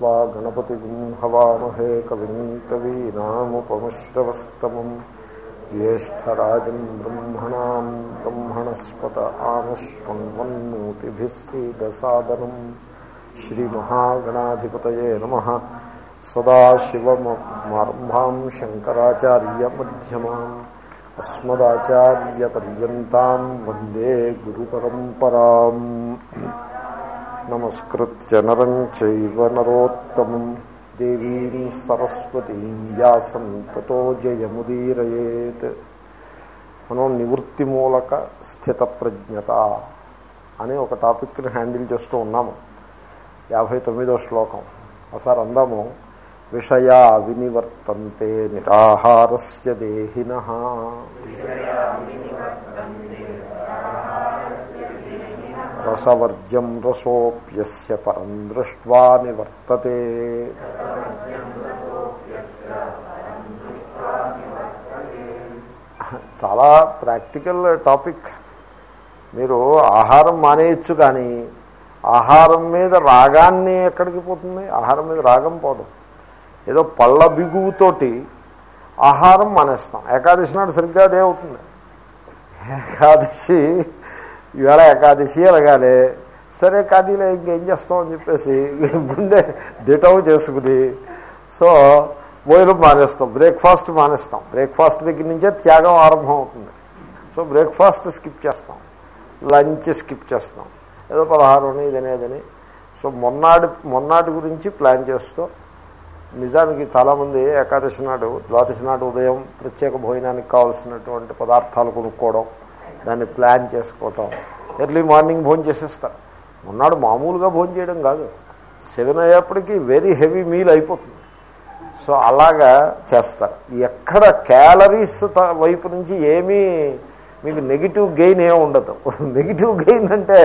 त्वा गणपतिगुं हवामहे कविं कवीनामुपमश्रवस्तमम् ज्येष्ठराजम् ब्रह्मणाम् ब्रह्मणस्पत आमश्वन्वन्नोतिभिः सीदसादनम् श्रीमहागणाधिपतये नमः सदाशिवमारम्भाम् शङ्कराचार्यमध्यमाम् अस्मदाचार्यपर्यन्ताम् वन्दे गुरुपरम्पराम् నమస్కృత్య నరం చైవ నరోత్తమం దేవీం సరస్వతీం వ్యాసం తతో జయముదీరయేత్ మనం నివృత్తిమూలక స్థిత ప్రజ్ఞత అనే ఒక టాపిక్ని హ్యాండిల్ చేస్తూ ఉన్నాము. యాభై తొమ్మిదో శ్లోకం. ఒకసారి అందాము విషయా వినివర్తంతే నిరాహారస్య దేహిన। రసవర్జం రసోప్య పరం దృష్ట్వా నివర్తతే. చాలా ప్రాక్టికల్ టాపిక్. మీరు ఆహారం మానేయచ్చు కానీ ఆహారం మీద రాగాన్ని ఎక్కడికి పోతుంది? ఆహారం మీద రాగం పోదు. ఏదో పళ్ళ బిగువుతోటి ఆహారం మానేస్తాం. ఏకాదశి నాడు సరిగ్గా అదే అవుతుంది. ఏకాదశి ఈవేళ ఏకాదశి అనగానే సరే కాదీలో ఇంకేం చేస్తామని చెప్పేసి గుండె దిటవు చేసుకుని సో భోజనం మానేస్తాం బ్రేక్ఫాస్ట్ మానేస్తాం. బ్రేక్ఫాస్ట్ దగ్గర నుంచే త్యాగం ఆరంభం అవుతుంది. సో బ్రేక్ఫాస్ట్ స్కిప్ చేస్తాం. లంచ్ స్కిప్ చేస్తాం. ఏదో పదహారుని ఇదనేదని సో మొన్నాడు మొన్నాటి గురించి ప్లాన్ చేస్తూ నిజానికి చాలామంది ఏకాదశి నాడు ద్వాదశి నాడు ఉదయం ప్రత్యేక భోజనానికి కావాల్సినటువంటి పదార్థాలు కొనుక్కోవడం దాన్ని ప్లాన్ చేసుకోవటం. ఎర్లీ మార్నింగ్ భోజనం చేసేస్తారు మొన్నాడు మామూలుగా భోజనం చేయడం కాదు. సెవెన్ అయ్యేప్పటికీ వెరీ హెవీ మీల్ అయిపోతుంది. సో అలాగా చేస్తారు ఎక్కడ క్యాలరీస్ వైపు నుంచి ఏమీ మీకు నెగిటివ్ గెయిన్ ఏమి ఉండదు. నెగిటివ్ గెయిన్ అంటే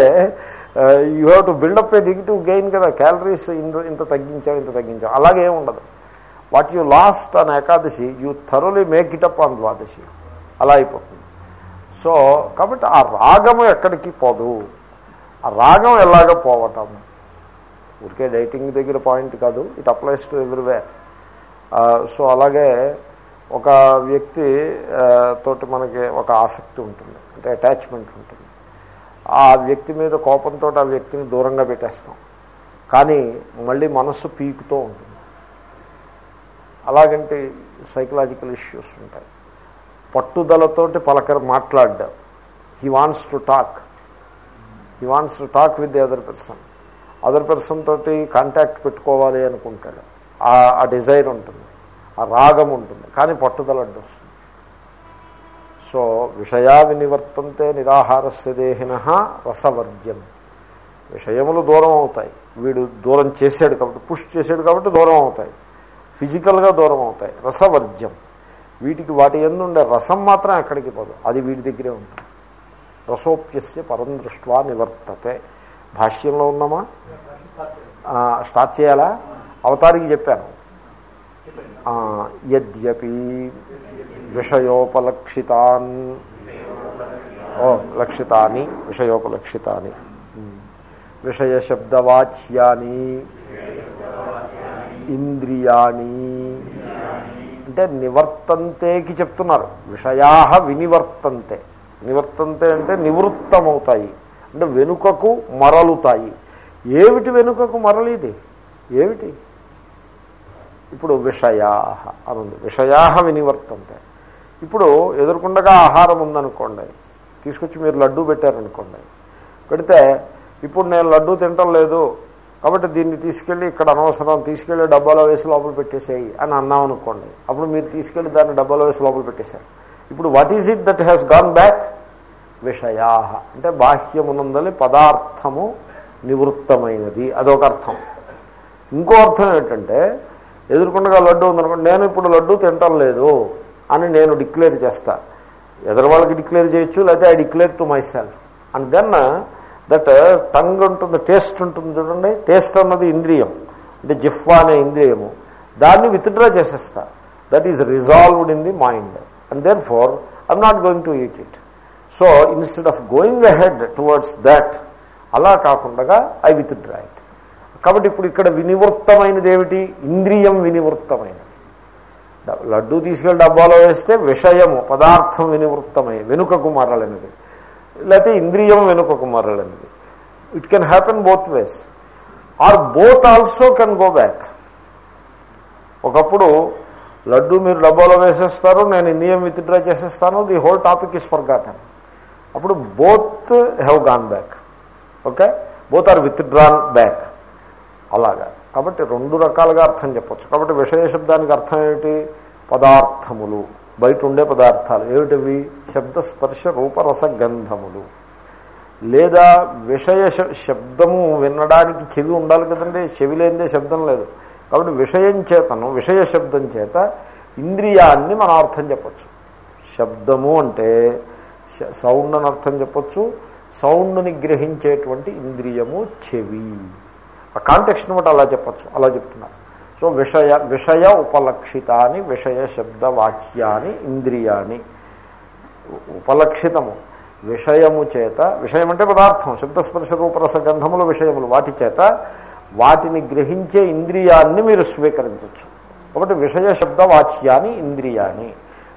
you have to build up a negative gain కదా. క్యాలరీస్ ఇంత ఇంత తగ్గించాం ఇంత తగ్గించాం అలాగే ఉండదు. What you lost on Ekadashi you thoroughly make it up on Dwadashi. అలా అయిపోతుంది. సో కాబట్టి ఆ రాగము ఎక్కడికి పోదు. ఆ రాగం ఎలాగ పోవటం? ఊరికే డైటింగ్ దగ్గర పాయింట్ కాదు it applies to everywhere. So అలాగే ఒక వ్యక్తి తోటి మనకి ఒక ఆసక్తి ఉంటుంది అంటే అటాచ్మెంట్ ఉంటుంది. ఆ వ్యక్తి మీద కోపంతో ఆ వ్యక్తిని దూరంగా పెట్టేస్తాం. కానీ మళ్ళీ మనస్సు పీకుతూ ఉంటుంది. అలాగంటే సైకలాజికల్ ఇష్యూస్ ఉంటాయి. పట్టుదలతోటి పలకర మాట్లాడ్డా. He wants to talk he wants to talk with the other person other person తోటి కాంటాక్ట్ పెట్టుకోవాలి అనుకుంటాడు. ఆ డిజైర్ ఉంటుంది. ఆ రాగం ఉంటుంది. కానీ పట్టుదల అడ్డొస్తుంది సో విషయా వినివర్తంతే నిరాహారస్య దేహిన రసవర్జ్యం. విషయములు దూరం అవుతాయి. వీడు దూరం చేశాడు కాబట్టి పుష్ చేశాడు కాబట్టి దూరం అవుతాయి. ఫిజికల్గా దూరం అవుతాయి. రసవర్జ్యం. వీటికి వాటి ఎందుండే రసం మాత్రం ఎక్కడికి పోదు. అది వీటి దగ్గరే ఉంటుంది. రసోప్యస్య పరం దృష్ట్వా నివర్తతే. భాష్యంలో ఉన్నామా? స్టార్ట్ చేయాలా? అవతారికి చెప్పాను. యద్యపి విషయోపలక్షితాన్. ఓ లక్షితాని విషయోపలక్షితాని. విషయశబ్దవాచ్యాని. ఇంద్రియాణి. అంటే నివర్తంతేకి చెప్తున్నారు. విషయా వినివర్తంతే. నివర్తంతే అంటే నివృత్తమవుతాయి. అంటే వెనుకకు మరలుతాయి. ఏమిటి వెనుకకు మరలిది? ఏమిటి? ఇప్పుడు విషయా అనుంది. విషయా వినివర్తంతే. ఇప్పుడు ఎదుర్కొండగా ఆహారం ఉందనుకోండి. తీసుకొచ్చి మీరు లడ్డూ పెట్టారనుకోండి. పెడితే ఇప్పుడు నేను లడ్డూ తింటం లేదు. కాబట్టి దీన్ని తీసుకెళ్ళి ఇక్కడ అనవసరం తీసుకెళ్ళి డబ్బాలో వేసి లోపల పెట్టేసేయి అని అన్నాం అనుకోండి. అప్పుడు మీరు తీసుకెళ్ళి దాన్ని డబ్బాలో వేసి లోపల పెట్టేశారు. ఇప్పుడు what is it that has gone back విషయా అంటే బాహ్యమునందలి పదార్థము నివృత్తమైనది. అదొక అర్థం. ఇంకో అర్థం ఏంటంటే ఎదుర్కొండగా లడ్డు ఉందనుకోండి నేను ఇప్పుడు లడ్డు తింటం లేదు అని నేను డిక్లేర్ చేస్తా. ఎదురు వాళ్ళకి డిక్లేర్ చేయొచ్చు లేకపోతే I declare to myself. And then that tongue ఉంటుంది టేస్ట్ ఉంటుంది చూడండి. టేస్ట్ అన్నది ఇంద్రియం. అంటే జిఫ్వా అనే ఇంద్రియము. దాన్ని విత్డ్రా చేసేస్తా. That is resolved in the mind and then for I'm not going to eat it so instead of going ahead towards that అలా కాకుండా ఐ విత్డ్రా ఇట్ కాబట్టి ఇప్పుడు ఇక్కడ వినివృత్తమైనది ఏమిటి? ఇంద్రియం వినివృత్తమైనది. లడ్డూ తీసుకెళ్ళి డబ్బాలో వేస్తే విషయము పదార్థం వినివృత్తమై వెనుకకు మరలనిది. లేకపోతే ఇంద్రియం వెనుకకు మరలండి it can happen both ways are both also can go back ఒకప్పుడు లడ్డు మీరు డబ్బాలో వేసేస్తారు నేను ఇండియం విత్డ్రా చేసేస్తాను the whole topic is forgotten అప్పుడు both have gone back okay both are withdrawn back అలాగా. కాబట్టి రెండు రకాలుగా అర్థం చెప్పచ్చు. కాబట్టి విషయ శబ్దానికి అర్థం ఏమిటి? పదార్థములు. బయట ఉండే పదార్థాలు. ఏమిటవి? శబ్ద స్పర్శ రూపరస గంధములు లేదా విషయ శబ్దము వినడానికి చెవి ఉండాలి కదండి. చెవి లేనిదే శబ్దం లేదు. కాబట్టి విషయం చేతను విషయ శబ్దం చేత ఇంద్రియాన్ని మనం అర్థం చెప్పచ్చు. శబ్దము అంటే సౌండ్ అని అర్థం చెప్పచ్చు. సౌండ్ని గ్రహించేటువంటి ఇంద్రియము చెవి. ఆ కాంటెక్స్ట్ని బట్టి అలా చెప్పచ్చు. అలా చెప్తున్నారు. సో విషయ విషయ ఉపలక్షితాని విషయ శబ్ద ఇంద్రియాని. ఉపలక్షితము విషయము చేత విషయం అంటే పదార్థం శబ్దస్పర్శ రూపరస గంధముల విషయములు వాటి చేత వాటిని గ్రహించే ఇంద్రియాన్ని మీరు స్వీకరించవచ్చు కాబట్టి విషయ శబ్దవాచ్యాన్ని ఇంద్రియాన్ని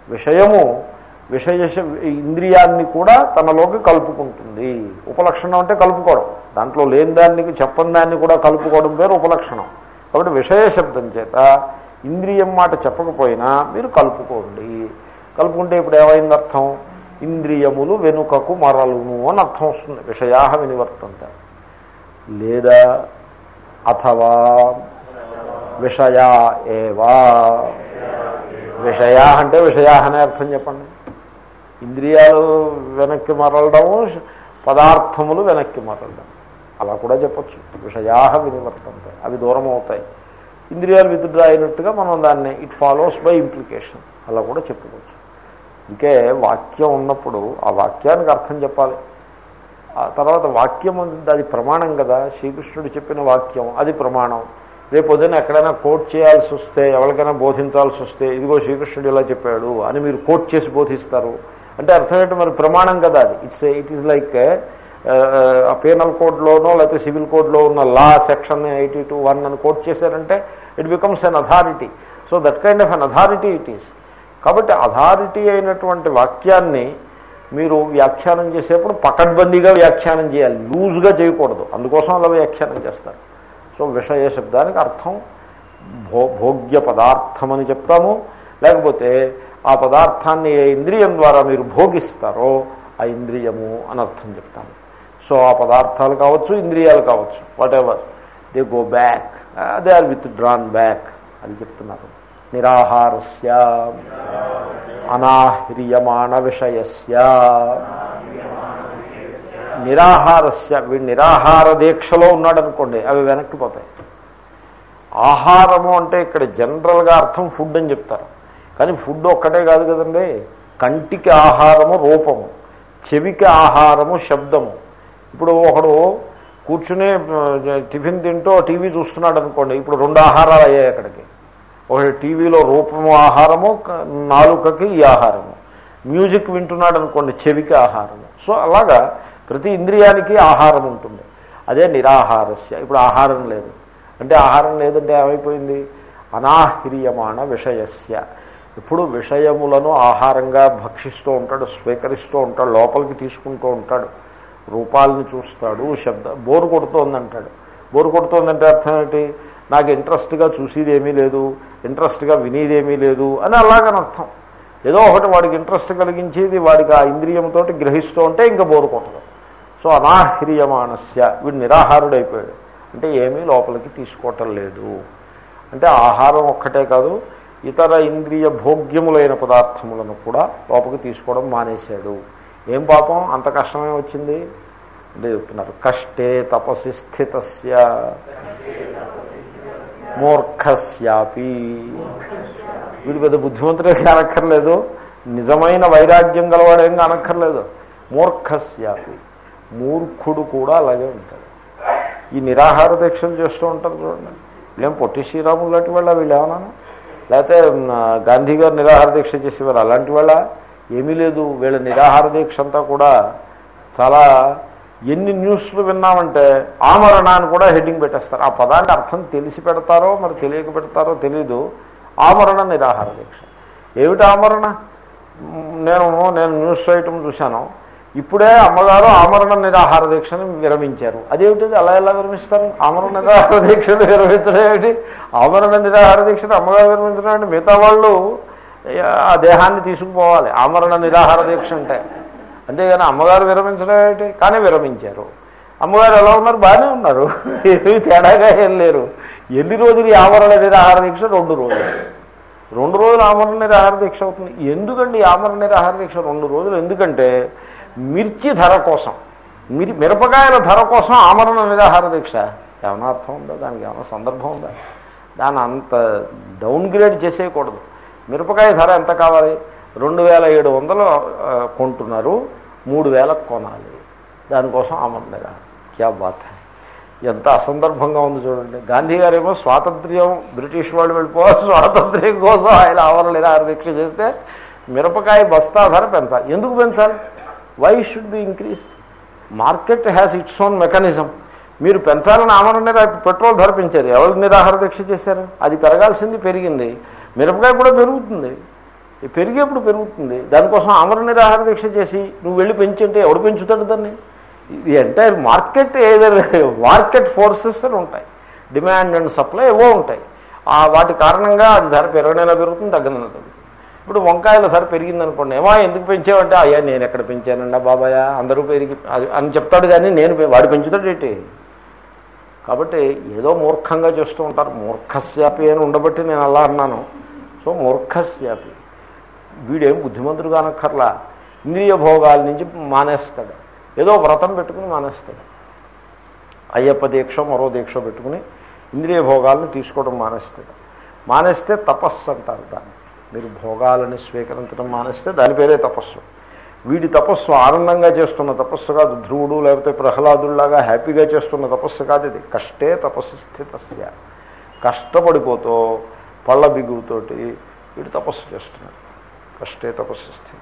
విషయము విషయ ఇంద్రియాన్ని కూడా తనలోకి కలుపుకుంటుంది. ఉపలక్షణం అంటే కలుపుకోవడం. దాంట్లో లేని దాన్ని చెప్పని దాన్ని కూడా కలుపుకోవడం పేరు ఉపలక్షణం. కాబట్టి విషయశబ్దం చేత ఇంద్రియం మాట చెప్పకపోయినా మీరు కలుపుకోండి. కలుపుకుంటే ఇప్పుడు ఏమైంది అర్థం? ఇంద్రియములు వెనుకకు మరలును అని అర్థం వస్తుంది. విషయా వినివర్తంత. లేదా అథవా విషయా ఏవా? విషయా అంటే విషయా అనే అర్థం చెప్పండి. ఇంద్రియాలు వెనక్కి మరలడము పదార్థములు వెనక్కి మరలడం. అలా కూడా చెప్పచ్చు. విషయా వినివర్తంతాయి. అవి దూరం అవుతాయి ఇంద్రియాలు విత్డ్రా అయినట్టుగా మనం దాన్ని ఇట్ ఫాలోస్ బై ఇంప్లికేషన్ అలా కూడా చెప్పుకోవచ్చు ఇంకే వాక్యం ఉన్నప్పుడు ఆ వాక్యానికి అర్థం చెప్పాలి. ఆ తర్వాత వాక్యం అది ప్రమాణం కదా. శ్రీకృష్ణుడు చెప్పిన వాక్యం అది ప్రమాణం. రేపు పొద్దున్న ఎక్కడైనా కోట్ చేయాల్సి వస్తే ఎవరికైనా బోధించాల్సి వస్తే ఇదిగో శ్రీకృష్ణుడు ఇలా చెప్పాడు అని మీరు కోట్ చేసి బోధిస్తారు. అంటే అర్థం ఏంటి? మరి ప్రమాణం కదా అది. It's it is like a penal కోడ్లోనో లేకపోతే సివిల్ కోడ్లో ఉన్న law section eighty two one అని కోట్ చేశారంటే it becomes an authority so that kind of an authority it is కాబట్టి అథారిటీ అయినటువంటి వాక్యాన్ని మీరు వ్యాఖ్యానం చేసేప్పుడు పకడ్బందీగా వ్యాఖ్యానం చేయాలి. లూజ్గా చేయకూడదు. అందుకోసం అలా వ్యాఖ్యానం చేస్తారు. సో విషయ శబ్దానికి అర్థం భో భోగ్య పదార్థం అని చెప్తాము. లేకపోతే ఆ పదార్థాన్ని ఏ ఇంద్రియం ద్వారా మీరు భోగిస్తారో ఆ ఇంద్రియము అని అర్థం చెప్తాను సో ఆ పదార్థాలు కావచ్చు ఇంద్రియాలు కావచ్చు whatever they go back they are withdrawn back అని చెప్తున్నారు. నిరాహారస్య అనాహ్రియమాణ విషయస్య నిరాహారస్య. వీడు నిరాహార దీక్షలో ఉన్నాడనుకోండి అవి వెనక్కి పోతాయి. ఆహారము అంటే ఇక్కడ జనరల్గా అర్థం ఫుడ్ అని చెప్తారు. కానీ ఫుడ్ ఒక్కటే కాదు కదండి కంటికి ఆహారము రూపము చెవికి ఆహారము శబ్దము. ఇప్పుడు ఒకడు కూర్చుని టిఫిన్ తింటూ టీవీ చూస్తున్నాడు అనుకోండి ఇప్పుడు రెండు ఆహారాలు అయ్యాయి అక్కడికి. ఒకటి టీవీలో రూపము ఆహారము నాలుకకి ఈ ఆహారము. మ్యూజిక్ వింటున్నాడు అనుకోండి చెవికి ఆహారము. సో అలాగా ప్రతి ఇంద్రియానికి ఆహారం ఉంటుంది. అదే నిరాహారస్య. ఇప్పుడు ఆహారం లేదు. అంటే ఆహారం లేదంటే ఏమైపోయింది? అనాహిర్యమాణ విషయస్య. ఇప్పుడు విషయములను ఆహారంగా భక్షిస్తూ ఉంటాడు స్వీకరిస్తూ ఉంటాడు లోపలికి తీసుకుంటూ ఉంటాడు. రూపాలని చూస్తాడు శబ్ద బోరు కొడుతోందంటాడు. బోరు కొడుతోందంటే అర్థం ఏంటి? నాకు ఇంట్రెస్ట్గా చూసేది ఏమీ లేదు ఇంట్రెస్ట్గా వినేదేమీ లేదు అని అలాగని అర్థం. ఏదో ఒకటి వాడికి ఇంట్రెస్ట్ కలిగించేది వాడికి ఆ ఇంద్రియంతో గ్రహిస్తూ ఉంటే ఇంకా బోరు కొట్టదు సో అనాహ్రియమానస్య వీడు నిరాహారుడైపోయాడు. అంటే ఏమీ లోపలికి తీసుకోవటం లేదు. అంటే ఆహారం ఒక్కటే కాదు ఇతర ఇంద్రియ భోగ్యములైన పదార్థములను కూడా లోపలికి తీసుకోవడం మానేశాడు. ఏం పాపం? అంత కష్టమే వచ్చింది? అంటే చెప్తున్నారు కష్టే తపసి స్థితస్య. మూర్ఖస్యాపి. వీడు పెద్ద బుద్ధిమంతుడే అనక్కర్లేదు. నిజమైన వైరాగ్యం గలవాడేం అనక్కర్లేదు. మూర్ఖస్యాపి. మూర్ఖుడు కూడా అలాగే ఉంటాడు. ఈ నిరాహార దీక్షలు చేస్తూ ఉంటారు చూడండి. వీళ్ళేం పొట్టి శ్రీరాములు లాంటి వాళ్ళ వీళ్ళు ఏమన్నాను? లేకపోతే గాంధీ గారు నిరాహార దీక్ష చేసేవారు అలాంటి వాళ్ళ? ఏమీ లేదు. వీళ్ళ నిరాహార దీక్ష అంతా కూడా చాలా ఎన్ని న్యూస్లు విన్నామంటే ఆమరణ అని కూడా హెడ్డింగ్ పెట్టేస్తారు. ఆ పదానికి అర్థం తెలిసి పెడతారో మరి తెలియక పెడతారో తెలీదు. ఆమరణ నిరాహార దీక్ష. ఏమిటి ఆమరణ నేను నేను న్యూస్ ఐటమ్ చూశాను. ఇప్పుడే అమ్మగారు ఆమరణ నిరాహార దీక్షను విరమించారు. అదేమిటిది? అలా ఎలా విరమిస్తారు? ఆమరణ నిరాహార దీక్షను విరమించడం ఏమిటి? ఆమరణ నిరాహార దీక్షను అమ్మగారు విరమించడం అంటే మిగతా వాళ్ళు ఆ దేహాన్ని తీసుకుపోవాలి. ఆమరణ నిరాహార దీక్ష అంటే. అంతేగాని అమ్మగారు విరమించడం ఏమిటి కానీ విరమించారు. అమ్మగారు ఎలా ఉన్నారు? బాగానే ఉన్నారు. ఏమీ తేడాగా ఏం లేరు. ఎన్ని రోజులు ఆమరణ నిరాహార దీక్ష? రెండు రోజులు. రెండు రోజులు ఆమరణ నిరాహార దీక్ష అవుతుంది. ఎందుకండి ఆమరణ నిరాహార దీక్ష రెండు రోజులు? ఎందుకంటే మిర్చి ధర కోసం మిరి మిరపకాయల ధర కోసం ఆమరణ నిరాహార దీక్ష. ఏమైనా అర్థం ఉందా? దానికి ఏమైనా సందర్భం ఉందా? దాన్ని అంత డౌన్ గ్రేడ్ చేసేయకూడదు. మిరపకాయ ధర ఎంత కావాలి? రెండు వేల ఏడు వందలు కొంటున్నారు. మూడు వేలకు కొనాలి. దానికోసం ఆమరణ నిరాహార క్యా బాత్ ఎంత అసందర్భంగా ఉంది చూడండి. గాంధీ గారేమో స్వాతంత్ర్యం బ్రిటిష్ వాళ్ళు వెళ్ళిపోవాలి స్వాతంత్ర్యం కోసం ఆయన ఆవరణ నిరాహార దీక్ష చేస్తే మిరపకాయ బస్తా ధర పెంచాలి. ఎందుకు పెంచాలి? Why should be increase market has its own mechanism మీరు పెంచాలని ఆమరణ పెట్రోల్ ధర పెంచారు. ఎవరు నిరాహార దీక్ష చేశారు? అది పెరగాల్సింది పెరిగింది. మిరపకాయ కూడా పెరుగుతుంది. పెరిగేప్పుడు పెరుగుతుంది. దానికోసం ఆమరణ నిరాహార దీక్ష చేసి నువ్వు వెళ్ళి పెంచుంటే ఎవడు పెంచుతాడు దాన్ని? ఇది ఎంటైర్ మార్కెట్ ఏదైనా మార్కెట్ ఫోర్సెస్ అని ఉంటాయి. డిమాండ్ అండ్ సప్లై ఏవో ఉంటాయి. ఆ వాటి కారణంగా అది ధర పెరగనైనా పెరుగుతుంది తగ్గనైనా తగ్గుతుంది ఇప్పుడు వంకాయల ధర పెరిగిందనుకోండి ఏమో ఎందుకు పెంచావంటే అయ్యా నేను ఎక్కడ పెంచానండి బాబాయ్ అందరూ పెరిగి అది- అని చెప్తాడు కానీ నేను వాడు పెంచుతాడు ఏంటి? కాబట్టి ఏదో మూర్ఖంగా చేస్తూ ఉంటారు. మూర్ఖస్యాపి అని ఉండబట్టి నేను అలా అన్నాను. సో మూర్ఖస్యాపి వీడేం బుద్ధిమంతుడు కానక్కర్లా. ఇంద్రియ భోగాల నుంచి మానేస్తాడు. ఏదో వ్రతం పెట్టుకుని మానేస్తాడు. అయ్యప్ప దీక్ష మరో దీక్ష పెట్టుకుని ఇంద్రియ భోగాలను తీసుకోవడం మానేస్తాడు. మానేస్తే తపస్సు అంటారు దాన్ని. మీరు భోగాలని స్వీకరించడం మానేస్తే దాని పేరే తపస్సు. వీడి తపస్సు ఆనందంగా చేస్తున్న తపస్సు కాదు ధ్రువుడు లేకపోతే ప్రహ్లాదుల్లాగా హ్యాపీగా చేస్తున్న తపస్సు కాదు ఇది. కష్టే తపస్సు స్థితస్య. కష్టపడిపోతూ పళ్ళ బిగుతోటి వీడు తపస్సు చేస్తున్నాడు. కష్టే తపస్సు స్థితి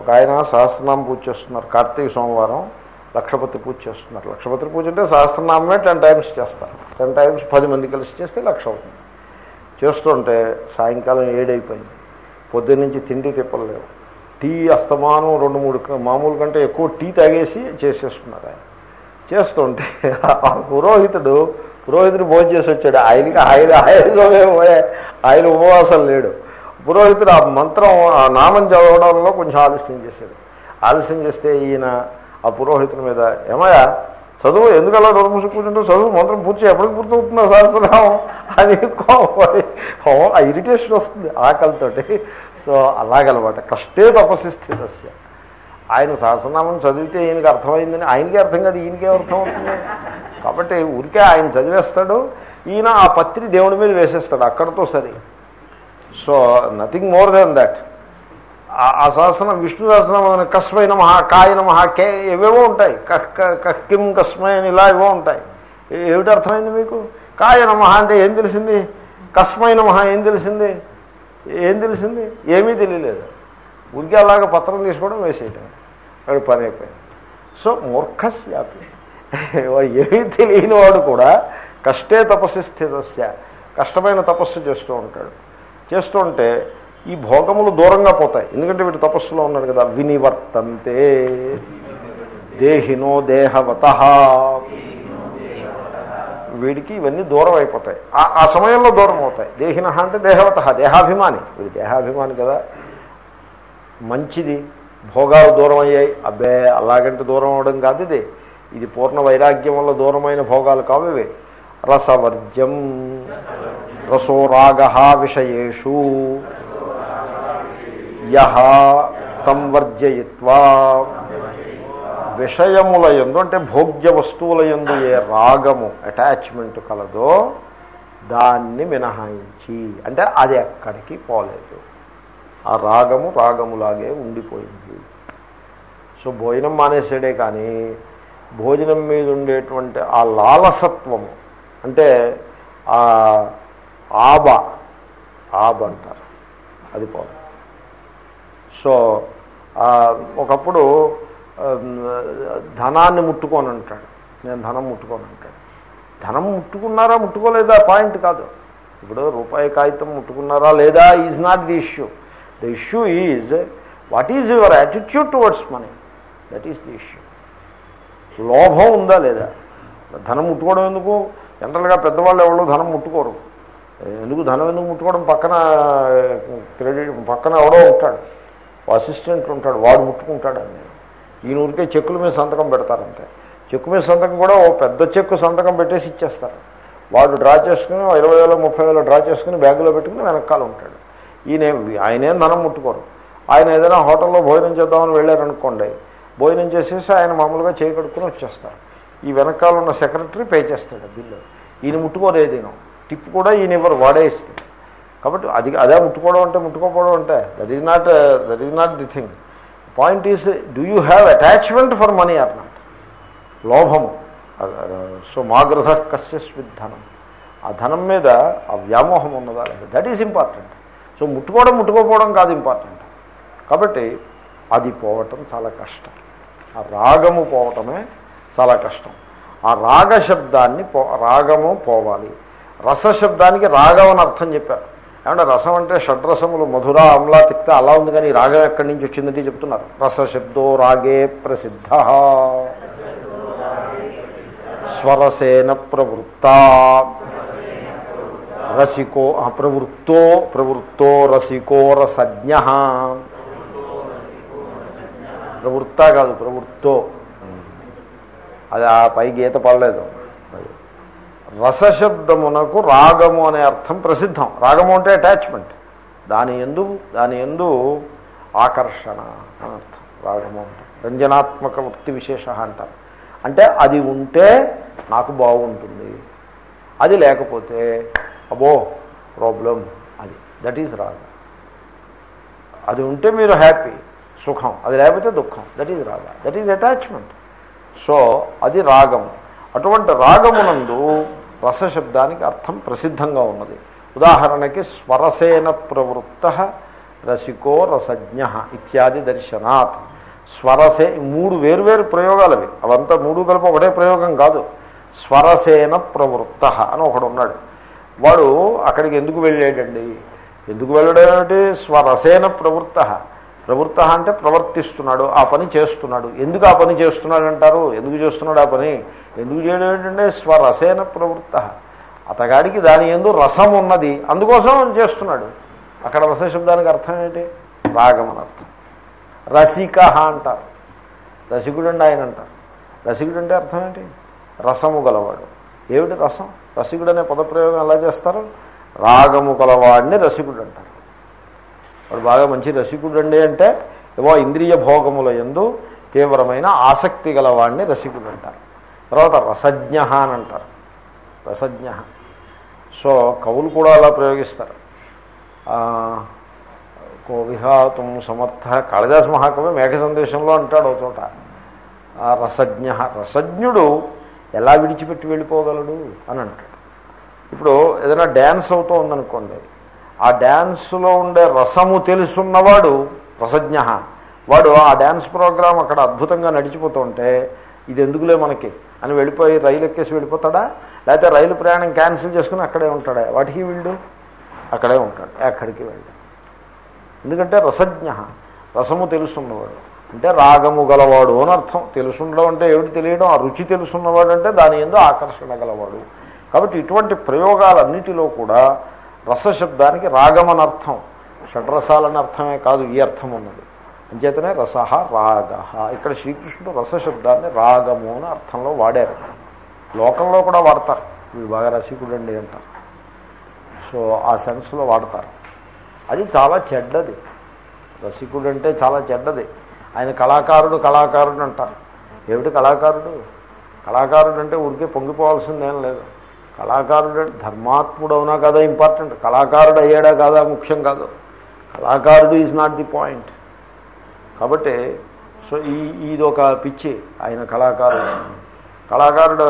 ఒక ఆయన సహస్రనామం పూజ చేస్తున్నారు. కార్తీక సోమవారం లక్షపతి పూజ చేస్తున్నారు. లక్షపతి పూజ అంటే సహస్రనామే టెన్ టైమ్స్ చేస్తారు. టెన్ టైమ్స్ పది మంది కలిసి చేస్తే లక్ష అవుతుంది. చేస్తుంటే సాయంకాలం ఏడైపోయింది. పొద్దున్నుంచి తిండి తిప్పలేవు టీ అస్తమానం రెండు మూడు మామూలు కంటే ఎక్కువ టీ తాగేసి చేసేస్తున్నారు ఆయన. చేస్తుంటే ఆ పురోహితుడు పురోహితుడు భోజనం చేసి వచ్చాడు. ఆయనకి ఆయన ఆయన ఆయన ఉపవాసం లేడు. పురోహితుడు ఆ మంత్రం ఆ నామం చదవడంలో కొంచెం ఆలస్యం చేశాడు. ఆలస్యం చేస్తే ఈయన ఆ పురోహితుడి మీద ఏమయ్యా చదువు ఎందుకు అలా నోరు కూర్చుంటూ చదువు మంత్రం పూర్తి ఎప్పటికి పూర్తి అవుతుందో శాస్త్రం అని ఆ ఇరిటేషన్ వస్తుంది ఆకలితోటి. సో అలాగనమాట. కష్టే తపస్సు స్థితస్య ఆయన సహస్రనామం చదివితే ఈయనకి అర్థమైందని ఆయనకే అర్థం కాదు ఈయనకే అర్థం అవుతుంది కాబట్టి ఊరికే ఆయన చదివేస్తాడు ఈయన ఆ పత్రి దేవుడి మీద వేసేస్తాడు అక్కడతో సరి. So nothing more than that ఆ సహస్రం విష్ణు సహస్రనామం కస్మైన మహా కాయన మహా కే ఏవేవో ఉంటాయి. కహ్ క- కస్మై అని ఇలా ఏవో ఉంటాయి. ఏమిటి అర్థమైంది మీకు? కాయన మహా అంటే ఏం తెలిసింది? కస్మైన మహా ఏం తెలిసింది? ఏం తెలిసింది? ఏమీ తెలియలేదు. ఊరికే అలాగ పత్రం తీసుకోవడం వేసేయటం. వాడి పని అయిపోయింది. సో మూర్ఖస్యాపి ఏమీ తెలియని వాడు కూడా కష్టే తపస్సు స్థితస్య కష్టమైన తపస్సు చేస్తూ ఉంటాడు. చేస్తూ ఉంటే ఈ భోగములు దూరంగా పోతాయి. ఎందుకంటే వీడు తపస్సులో ఉన్నాడు కదా. వినివర్తంతే. దేహినో దేహవత. వీడికి ఇవన్నీ దూరం అయిపోతాయి. ఆ- ఆ సమయంలో దూరం అవుతాయి. దేహిన అంటే దేహవత. దేహాభిమాని. వీడి దేహాభిమాని కదా. మంచిది. భోగాలు దూరం అయ్యాయి అబ్బే అలాగంటే దూరం అవడం కాదు ఇది. ఇది పూర్ణ వైరాగ్యం వల్ల దూరమైన భోగాలు కావు ఇవి. రసవర్జ్యం రసోరాగ విషయూ యహ తం వర్జయిత్వా. విషయముల ఎందు అంటే భోగ్య వస్తువుల ఎందు ఏ రాగము అటాచ్మెంట్ కలదో దాన్ని మినహాయించి. అంటే అది ఎక్కడికి పోలేదు. ఆ రాగము రాగములాగే ఉండిపోయింది. సో భోజనం మానేసాడే కానీ భోజనం మీద ఉండేటువంటి ఆ లాలసత్వము అంటే ఆ ఆబ ఆబ అంటారు. అది పోదు. సో ఒకప్పుడు ధనాన్ని ముట్టుకొని అంటాడు నేను ధనం ముట్టుకొని అంటాడు ధనం ముట్టుకున్నారా ముట్టుకోలేదా? పాయింట్ కాదు. ఇప్పుడు రూపాయి కాగితం ముట్టుకున్నారా లేదా? Is not the issue. The issue is what is your attitude towards money that is the issue లోభం ఉందా లేదా? ధనం ముట్టుకోవడం ఎందుకు? జనరల్గా పెద్దవాళ్ళు ఎవరో ధనం ముట్టుకోరు. ఎందుకు ధనం ఎందుకు ముట్టుకోవడం? పక్కన క్రెడిట్ పక్కన ఎవడో ఉంటాడు. అసిస్టెంట్ ఉంటాడు వాడు ముట్టుకుంటాడు అని. ఈయన ఊరికే చెక్కుల మీద సంతకం పెడతారంతే చెక్కు మీద సంతకం కూడా ఓ పెద్ద చెక్కు సంతకం పెట్టేసి ఇచ్చేస్తారు. వాడు డ్రా చేసుకుని ఇరవై వేల ముప్పై వేల డ్రా చేసుకుని బ్యాగులో పెట్టుకుని వెనకాల ఉంటాడు. ఈయన ఆయనేం ధనం ముట్టుకోరు. ఆయన ఏదైనా హోటల్లో భోజనం చేద్దామని వెళ్ళారనుకోండి భోజనం చేసేసి ఆయన మామూలుగా చేయి కడుక్కుని వచ్చేస్తారు. ఈ వెనకాల ఉన్న సెక్రటరీ పే చేస్తాడు బిల్లు. ఈయన ముట్టుకోరేదేనో టిప్ కూడా ఈయన ఇవ్వరు వాడే ఇస్తాడు. కాబట్టి అది అదే ముట్టుకోవడం అంటే ముట్టుకోపోవడం అంటే that is not that is not the thing point is do you have attachment for money or not లోభము. సో మా గృహ ధనం. ఆ ధనం మీద ఆ వ్యామోహం ఉన్నదా? దట్ ఈజ్ ఇంపార్టెంట్ సో ముట్టుకోవడం ముట్టుకోపోవడం కాదు ఇంపార్టెంట్. కాబట్టి అది పోవటం చాలా కష్టం. ఆ రాగము పోవటమే చాలా కష్టం. ఆ రాగ శబ్దాన్ని పో రాగము పోవాలి. రస శబ్దానికి రాగం అని అర్థం చెప్పారు. ఏమంటే రసం అంటే షడ్రసములు మధుర అమ్లా తిక్త అలా ఉంది కానీ రాగం ఎక్కడి నుంచి వచ్చిందంటే చెప్తున్నారు. రస శబ్దో రాగే ప్రసిద్ధ. స్వరసేన ప్రవృత్త. రసికో ప్రవృత్తో ప్రవృత్తో రసికో రసజ్ఞ ప్రవృత్త కాదు ప్రవృత్తో. అది ఆ పై గీత పడలేదు. రసశబ్దమునకు రాగము అనే అర్థం ప్రసిద్ధం. రాగము అంటే అటాచ్మెంట్ దాని ఎందు దాని ఎందు ఆకర్షణ అని అర్థం. రాగము అంటే. రంజనాత్మక వృత్తి విశేష అంటారు. అంటే అది ఉంటే నాకు బాగుంటుంది. అది లేకపోతే అబో ప్రాబ్లం అది దట్ ఈజ్ రాగం అది ఉంటే మీరు హ్యాపీ సుఖం. అది లేకపోతే దుఃఖం. దట్ ఈజ్ రాగ దట్ ఈజ్ అటాచ్మెంట్ సో అది రాగం. అటువంటి రాగమునందు రసశబ్దానికి అర్థం ప్రసిద్ధంగా ఉన్నది. ఉదాహరణకి స్వరసేన ప్రవృత్త రసికో రసజ్ఞ ఇత్యాది దర్శనాత్. స్వరసే మూడు వేరువేరు ప్రయోగాలు అవి. అవంతా మూడు కలిపి ఒకటే ప్రయోగం కాదు. స్వరసేన ప్రవృత్త అని ఒకడు ఉన్నాడు వాడు అక్కడికి ఎందుకు వెళ్ళాడండి? ఎందుకు వెళ్ళడం ఏమిటి స్వరసేన ప్రవృత్త. ప్రవృత్త అంటే ప్రవర్తిస్తున్నాడు ఆ పని చేస్తున్నాడు. ఎందుకు ఆ పని చేస్తున్నాడు అంటారు? ఎందుకు చేస్తున్నాడు ఆ పని? ఎందుకు చేయడం ఏంటంటే స్వరసేన ప్రవృత్త. అతగాడికి దాని ఎందు రసం ఉన్నది. అందుకోసం ఆయన చేస్తున్నాడు. అక్కడ రసశబ్దానికి అర్థం ఏంటి? రాగం అర్థం. రసిక అంటారు. రసికుడు అండి ఆయన అంటారు. రసికుడు అంటే అర్థం ఏంటి? రసము గలవాడు. ఏమిటి రసం? రసికుడు అనే పదప్రయోగం ఎలా చేస్తారు? రాగము కలవాడిని రసికుడు అంటారు. వాడు బాగా మంచి రసికుడు అండి అంటే ఏవో ఇంద్రియ భోగముల ఎందు తీవ్రమైన ఆసక్తి గలవాడిని రసికుడు అంటారు. తర్వాత రసజ్ఞ అని అంటారు. రసజ్ఞ. సో కవులు కూడా అలా ప్రయోగిస్తారు. కోవిహాతం సమర్థ కాళిదాస మహాకవి మేఘ సందేశంలో అంటాడు ఒక చోట. ఆ రసజ్ఞ. రసజ్ఞుడు ఎలా విడిచిపెట్టి వెళ్ళిపోగలడు అని అంటాడు. ఇప్పుడు ఏదైనా డ్యాన్స్ అవుతూ ఉందనుకోండి ఆ డ్యాన్స్లో ఉండే రసము తెలుసున్నవాడు రసజ్ఞ. వాడు ఆ డ్యాన్స్ ప్రోగ్రాం అక్కడ అద్భుతంగా నడిచిపోతుంటే ఇది ఎందుకులే మనకి? అని వెళ్ళిపోయి రైలు ఎక్కేసి వెళ్ళిపోతాడా? లేకపోతే రైలు ప్రయాణం క్యాన్సిల్ చేసుకుని అక్కడే ఉంటాడా? వాటికి వీళ్ళు? అక్కడే ఉంటాడు ఎక్కడికి వెళ్ళాడు. ఎందుకంటే రసజ్ఞ రసము తెలుసున్నవాడు. అంటే రాగము గలవాడు అని అర్థం. తెలుసుండడం అంటే ఏమిటి తెలియడం? ఆ రుచి తెలుసున్నవాడు అంటే దాని ఎందు ఆకర్షణ గలవాడు. కాబట్టి ఇటువంటి ప్రయోగాలన్నిటిలో కూడా రసశబ్దానికి రాగమని అర్థం. షడ్రసాలని అర్థమే కాదు ఈ అర్థం ఉన్నది. అంచేతనే రస రాగ ఇక్కడ శ్రీకృష్ణుడు రసశబ్దాన్ని రాగము అని అర్థంలో వాడారు. లోకంలో కూడా వాడతారు. వీడు బాగా రసికుడు అండి అంటారు. సో ఆ సెన్స్లో వాడతారు. అది చాలా చెడ్డది. రసికుడు అంటే చాలా చెడ్డది. ఆయన కళాకారుడు కళాకారుడు అంటారు. ఏమిటి కళాకారుడు? కళాకారుడు అంటే ఊరికే పొంగిపోవాల్సిందేం లేదు. కళాకారుడు అంటే ధర్మాత్ముడు అవునా కదా ఇంపార్టెంట్. కళాకారుడు అయ్యాడా కాదా ముఖ్యం కాదు. కళాకారుడు ఈజ్ నాట్ ది పాయింట్ కాబట్టి సో ఈ ఇది ఒక పిచ్చి ఆయన కళాకారుడు. కళాకారుడు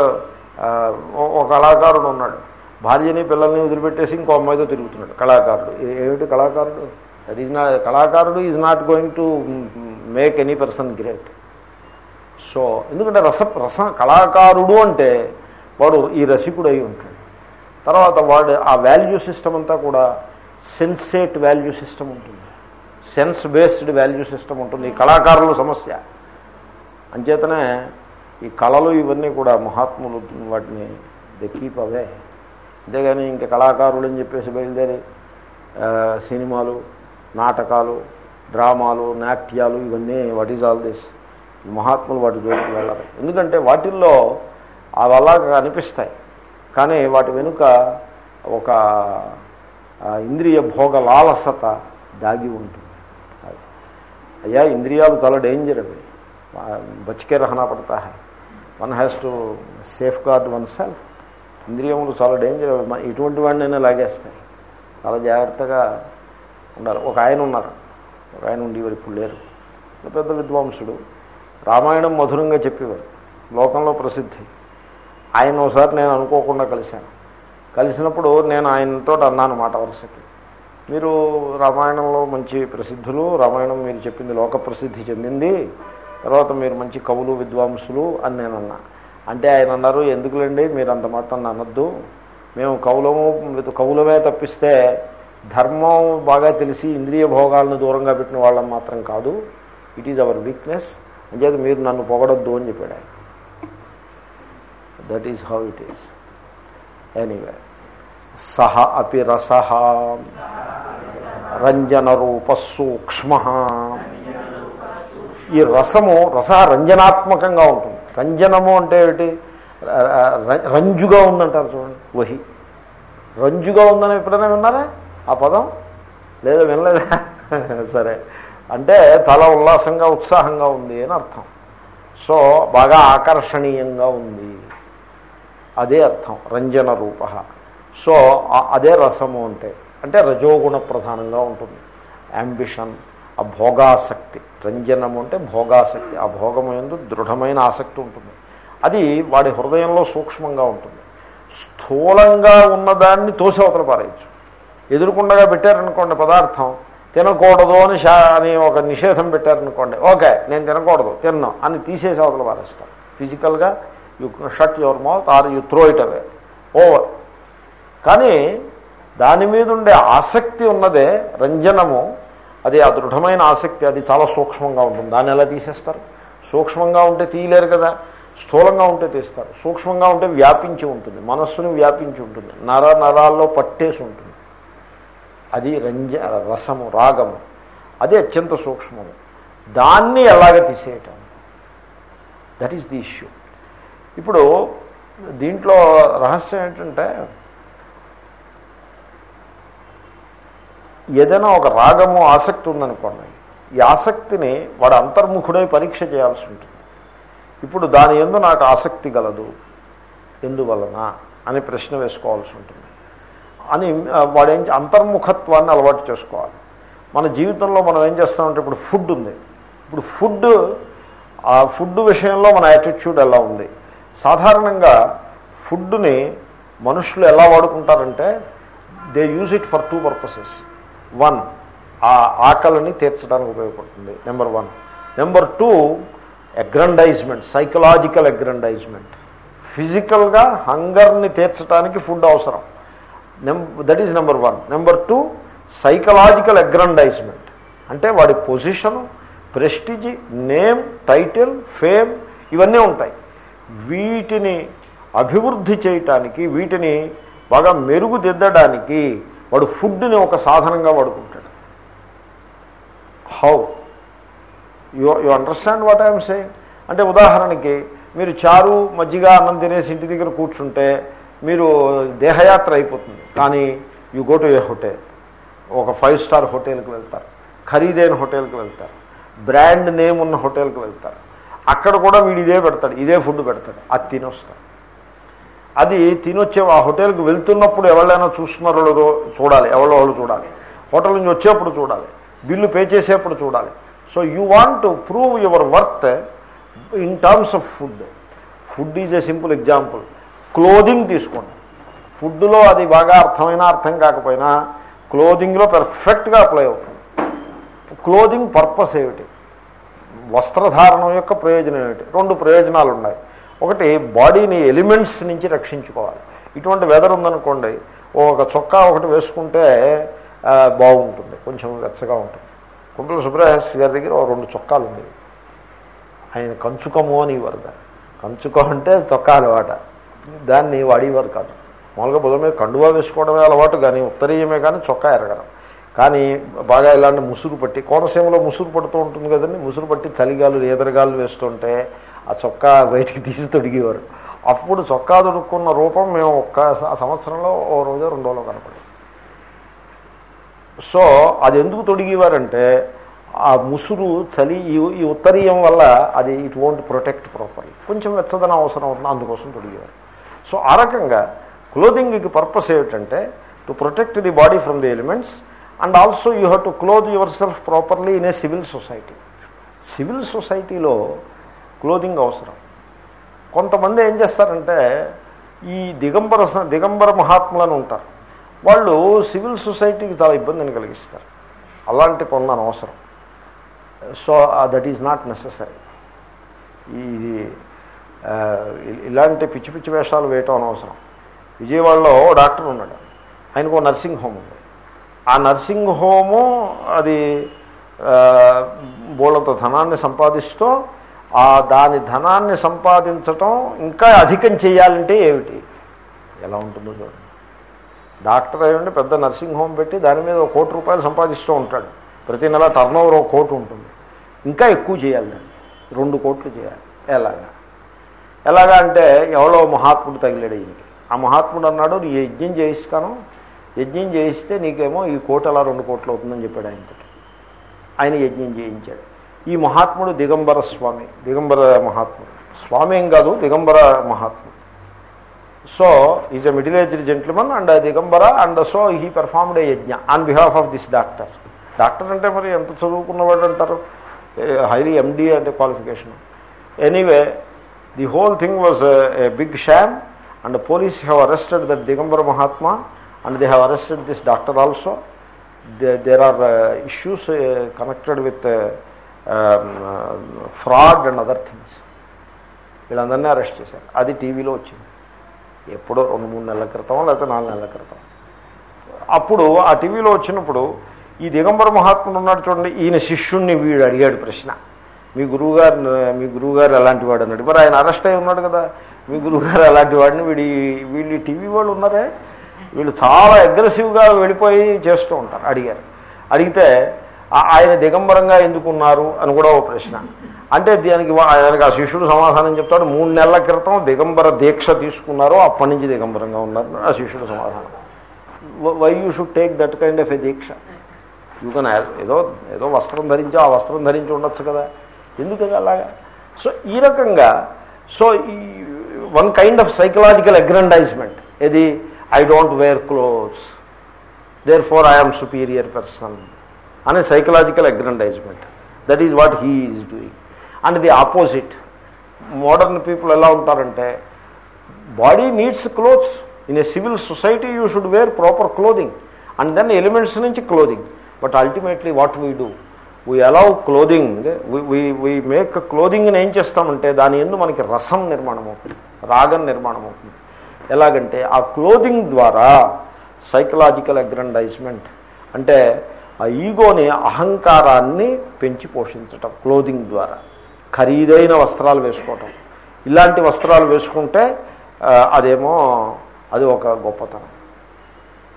ఒక కళాకారుడు ఉన్నాడు. భార్యని పిల్లల్ని వదిలిపెట్టేసి ఇంకో అమ్మాయితో తిరుగుతున్నాడు. కళాకారుడు. ఏమిటి కళాకారుడు? దట్ ఈజ్ నా కళాకారుడు is not going to make any person great so ఎందుకంటే రస రస కళాకారుడు అంటే వాడు ఈ రసికుడు అయి ఉంటాడు. తర్వాత వాడు ఆ వాల్యూ సిస్టమ్ అంతా కూడా సెన్సేట్ వాల్యూ సిస్టమ్ ఉంటుంది. సెన్స్ బేస్డ్ వాల్యూ సిస్టమ్ ఉంటుంది. ఈ కళాకారుల సమస్య. అంచేతనే ఈ కళలు ఇవన్నీ కూడా మహాత్ములు వాటిని ది కీప్ అవే అంతేగాని ఇంకా కళాకారులు అని చెప్పేసి బయలుదేరి సినిమాలు నాటకాలు డ్రామాలు నాట్యాలు ఇవన్నీ వాట్ ఈజ్ ఆల్ దిస్? మహాత్ములు వాటి జోలికి వెళ్ళాలి ఎందుకంటే వాటిల్లో అవి అలాగా అనిపిస్తాయి. కానీ వాటి వెనుక ఒక ఇంద్రియ భోగ లాలసత దాగి ఉంటుంది. అది. అయ్యా ఇంద్రియాలు చాలా డేంజర్ అవి. బచ్కే రహనా పడతా one has to safeguard oneself ఇంద్రియములు చాలా డేంజర్. ఇటువంటి వాడినైనా లాగేస్తాయి. చాలా జాగ్రత్తగా ఉండాలి. ఒక ఆయన ఉన్నారు. ఒక ఆయన ఉండేవారు ఇప్పుడు లేరు. పెద్ద విద్వాంసుడు. రామాయణం మధురంగా చెప్పేవారు. లోకంలో ప్రసిద్ధి. ఆయన ఒకసారి నేను అనుకోకుండా కలిశాను. కలిసినప్పుడు నేను ఆయనతో అన్నాను మాట వరుసకి. మీరు రామాయణంలో మంచి ప్రసిద్ధులు రామాయణం మీరు చెప్పింది లోక ప్రసిద్ధి చెందింది తర్వాత మీరు మంచి కవులు విద్వాంసులు అని నేను అన్నా. అంటే ఆయన అన్నారు ఎందుకులేండి మీరు అంత మాత్రం అనొద్దు మేము కవులము కవులమే తప్పిస్తే ధర్మం బాగా తెలిసి ఇంద్రియ భోగాలను దూరంగా పెట్టిన వాళ్ళం మాత్రం కాదు. ఇట్ ఈజ్ అవర్ వీక్నెస్ అంచేది మీరు నన్ను పొగడొద్దు అని చెప్పాడు ఆయన. That is how it is anyway సహ అపి రస రంజన రూప సూక్ష్మ. ఈ రసము రస రంజనాత్మకంగా ఉంటుంది. రంజనము అంటే ఏమిటి? ర- రంజుగా ఉందంటారు చూడండి. వహి. రంజుగా ఉందని ఎప్పుడైనా విన్నారా? ఆ పదం? లేదా వినలేదా? సరే. అంటే చాలా ఉల్లాసంగా ఉత్సాహంగా ఉంది అని అర్థం. సో బాగా ఆకర్షణీయంగా ఉంది. అదే అర్థం. రంజన రూప. సో అదే రసము అంటే. అంటే రజోగుణ ప్రధానంగా ఉంటుంది. యాంబిషన్ ఆ భోగాసక్తి. రంజనము అంటే భోగాసక్తి. ఆ భోగము ఎందు దృఢమైన ఆసక్తి ఉంటుంది. అది వాడి హృదయంలో సూక్ష్మంగా ఉంటుంది. స్థూలంగా ఉన్నదాన్ని తోసి అవతల పారేయచ్చు. ఎదురుకుండగా పెట్టారనుకోండి పదార్థం. తినకూడదు అని షా అని ఒక నిషేధం పెట్టారనుకోండి. ఓకే నేను తినకూడదు తిన్నాం అని తీసేసి అవతల పారేస్తాను ఫిజికల్గా you shut your mouth or you throw it away over కానీ దాని మీద ఉండే ఆసక్తి ఉన్నదే రంజనము. అది ఆ దృఢమైన ఆసక్తి అది చాలా సూక్ష్మంగా ఉంటుంది. దాన్ని ఎలా తీసేస్తారు? సూక్ష్మంగా ఉంటే తీయలేరు కదా. స్థూలంగా ఉంటే తీస్తారు. సూక్ష్మంగా ఉంటే వ్యాపించి ఉంటుంది. మనస్సుని వ్యాపించి ఉంటుంది. నర నరాల్లో పట్టేసి ఉంటుంది. అది రంజ రసము రాగము. అది అత్యంత సూక్ష్మము. దాన్ని ఎలాగ తీసేయటం? దట్ ఈస్ ది ఇష్యూ ఇప్పుడు దీంట్లో రహస్యం ఏంటంటే ఏదైనా ఒక రాగము ఆసక్తి ఉందనుకోండి ఈ ఆసక్తిని వాడు అంతర్ముఖుడై పరీక్ష చేయాల్సి ఉంటుంది. ఇప్పుడు దాని ఎందు నాకు ఆసక్తి గలదు. ఎందువలన? అని ప్రశ్న వేసుకోవాల్సి ఉంటుంది. అని వాడేం అంతర్ముఖత్వాన్ని అలవాటు చేసుకోవాలి. మన జీవితంలో మనం ఏం చేస్తామంటే ఇప్పుడు ఫుడ్ ఉంది. ఇప్పుడు ఫుడ్ ఆ ఫుడ్ విషయంలో మన యాటిట్యూడ్ ఎలా ఉంది? సాధారణంగా ఫుడ్ని మనుషులు ఎలా వాడుకుంటారంటే they use it for two purposes one ఆ ఆకలిని తీర్చడానికి ఉపయోగపడుతుంది. Number one number two aggrandizement psychological aggrandizement ఫిజికల్గా హంగర్ని తీర్చడానికి ఫుడ్ అవసరం. That is number one number two psychological aggrandizement అంటే వాడి position prestige name title fame ఇవన్నీ ఉంటాయి. వీటిని అభివృద్ధి చేయటానికి వీటిని బాగా మెరుగుదిద్దడానికి వాడు ఫుడ్ని ఒక సాధనంగా వాడుకుంటాడు. How you you understand what I'm saying అంటే ఉదాహరణకి మీరు చారు మజ్జిగ అన్నం తినేసి ఇంటి దగ్గర కూర్చుంటే మీరు దేహయాత్ర అయిపోతుంది. కానీ you go to a hotel ఒక ఫైవ్ స్టార్ హోటల్కి వెళ్తారు. ఖరీదైన హోటల్కి వెళ్తారు. బ్రాండ్ నేమ్ ఉన్న హోటల్కి వెళ్తారు. అక్కడ కూడా వీడు ఇదే పెడతాడు ఇదే ఫుడ్ పెడతాడు. అది తినొస్తాడు. అది తినొచ్చే ఆ హోటల్కి వెళ్తున్నప్పుడు ఎవరైనా చూస్తున్నారో చూడాలి. ఎవరో వాళ్ళు చూడాలి. హోటల్ నుంచి వచ్చేప్పుడు చూడాలి. బిల్లు పే చేసేప్పుడు చూడాలి. So you want to prove your worth in terms of food food is a simple example clothing తీసుకోండి. ఫుడ్లో అది బాగా అర్థమైనా అర్థం కాకపోయినా క్లోదింగ్లో పెర్ఫెక్ట్గా అప్లై అవుతుంది. క్లోదింగ్ పర్పస్ ఏమిటి? వస్త్రధారణం యొక్క ప్రయోజనం ఏమిటి? రెండు ప్రయోజనాలు ఉన్నాయి. ఒకటి బాడీని ఎలిమెంట్స్ నుంచి రక్షించుకోవాలి. ఇటువంటి వెదర్ ఉందనుకోండి ఒక చొక్కా ఒకటి వేసుకుంటే బాగుంటుంది. కొంచెం వెచ్చగా ఉంటుంది. కుంటల సుబ్రహ్మణ్య గారి దగ్గర రెండు చొక్కాలు ఉండేవి. ఆయన కంచుకము అని ఇవ్వరు కంచుకం అంటే చొక్కా అలవాట దాన్ని వాడేవారు కాదు. మామూలుగా బుధం మీద కండువా వేసుకోవడమే అలవాటు కానీ ఉత్తరీయమే కానీ చొక్కా ఎరగడం. కానీ బాగా ఇలాంటి ముసురు పట్టి కోనసీమలో ముసురు పడుతూ ఉంటుంది కదండి ముసురు పట్టి చలిగాలు ఎదరగాలు వేస్తుంటే ఆ చొక్కా బయటికి తీసి తొడిగేవారు. అప్పుడు చొక్కా దొరుకున్న రూపం మేము ఒక్క సంవత్సరంలో ఓ రోజు రెండు రోజులు కనపడి సో అది ఎందుకు తొడిగేవారంటే ఆ ముసురు చలి ఈ ఈ ఉత్తరీయం వల్ల అది ఇట్ వోంట్ ప్రొటెక్ట్ ప్రాపర్లీ. కొంచెం వెచ్చదనం అవసరం అవుతుంది అందుకోసం తొడిగేవారు. సో ఆ రకంగా క్లోదింగ్కి పర్పస్ ఏమిటంటే to protect the body from the elements and also you have to close yourself properly in a civil society civil సొసైటీలో క్లోదింగ్ అవసరం. కొంతమంది ఏం చేస్తారంటే ఈ దిగంబర దిగంబర మహాత్ములను ఉంటారు. వాళ్ళు సివిల్ సొసైటీకి చాలా ఇబ్బందిని కలిగిస్తారు. అలాంటి కొంత అవసరం so that is not necessary ఇది ఇలాంటి పిచ్చి పిచ్చి వేషాలు వేయటం అనవసరం. విజయవాడలో డాక్టర్ ఉన్నాడు. ఆయనకు ఓ నర్సింగ్ హోమ్ ఉంది. ఆ నర్సింగ్ హోము అది బోళ్ళంత ధనాన్ని సంపాదిస్తూ ఆ దాని ధనాన్ని సంపాదించటం ఇంకా అధికం చేయాలంటే ఏమిటి? ఎలా ఉంటుందో చూడండి. డాక్టర్ అయ్యండి పెద్ద నర్సింగ్ హోమ్ పెట్టి దాని మీద ఒక కోటి రూపాయలు సంపాదిస్తూ ఉంటాడు. ప్రతి నెల టర్న్ ఓవర్ ఒక కోటి ఉంటుంది. ఇంకా ఎక్కువ చేయాలి దాన్ని. రెండు కోట్లు చేయాలి. ఎలాగా? ఎలాగా అంటే ఎవరో మహాత్ముడు తగిలాడు ఈయనకి. ఆ మహాత్ముడు అన్నాడు నీ యజ్ఞం చేయిస్తాను. యజ్ఞం చేయిస్తే నీకేమో ఈ కోట అలా రెండు కోట్లు అవుతుందని చెప్పాడు ఆయనతో ఆయన యజ్ఞం చేయించాడు. ఈ మహాత్ముడు దిగంబర స్వామి దిగంబర మహాత్ముడు. స్వామి ఏం కాదు దిగంబర మహాత్ముడు. So is a middle aged gentleman and digambara and so he performed a yajna on behalf of this doctor doctor అంటే మరి ఎంత చదువుకున్నవాడు అంటారు? హైలీ ఎండి అంటే qualification anyway the whole thing was a big sham and police have arrested that Digambara Mahatma and they have arrested this doctor also there are issues connected with fraud and other things వీళ్ళందరినీ arrest చేశారు. అది టీవీలో వచ్చింది. ఎప్పుడో రెండు మూడు నెలల క్రితం లేకపోతే నాలుగు నెలల క్రితం అప్పుడు ఆ టీవీలో వచ్చినప్పుడు ఈ దిగంబర మహాత్ముడు ఉన్నాడు చూడండి ఈయన శిష్యుణ్ణి వీడు అడిగాడు ప్రశ్న. మీ గురువుగారు మీ గురువుగారు ఎలాంటి వాడు అన్నాడు. మరి ఆయన అరెస్ట్ అయి ఉన్నాడు కదా. మీ గురువుగారు ఎలాంటి వాడిని వీడి వీళ్ళు టీవీ వాళ్ళు ఉన్నారే? వీళ్ళు చాలా అగ్రెసివ్గా వెళ్ళిపోయి చేస్తూ ఉంటారు. అడిగారు. అడిగితే ఆ- ఆయన దిగంబరంగా ఎందుకున్నారు అని కూడా ఓ ప్రశ్న. అంటే దానికి ఆయనకి ఆ శిష్యుడు సమాధానం చెప్తాడు. మూడు నెలల క్రితం దిగంబర దీక్ష తీసుకున్నారు. అప్పటి నుంచి దిగంబరంగా ఉన్నారు. ఆ శిష్యుడు సమాధానం. Why you should take that kind of a diksha? You can ఏదో ఏదో వస్త్రం ధరించి ఆ వస్త్రం ధరించి ఉండొచ్చు కదా. ఎందుకు అలాగా? సో ఈ రకంగా సో ఈ one kind of psychological aggrandizement ఏది? I don't wear clothes therefore I'm superior person అనే psychological aggrandizement that is what he is doing and the opposite modern people ఎలా ఉంటారంటే body needs clothes in a civil society you should wear proper clothing and then elements నుంచి clothing but ultimately what we do we allow clothing we make క్లోదింగ్ని ఏం చేస్తామంటే దాని ఎందు మనకి రసం నిర్మాణం అవుతుంది రాగం నిర్మాణం అవుతుంది. ఎలాగంటే ఆ క్లోదింగ్ ద్వారా సైకలాజికల్ అగ్రండైజ్మెంట్ అంటే ఆ ఈగోని అహంకారాన్ని పెంచి పోషించటం క్లోదింగ్ ద్వారా. ఖరీదైన వస్త్రాలు వేసుకోవటం. ఇలాంటి వస్త్రాలు వేసుకుంటే అదేమో అది ఒక గొప్పతనం.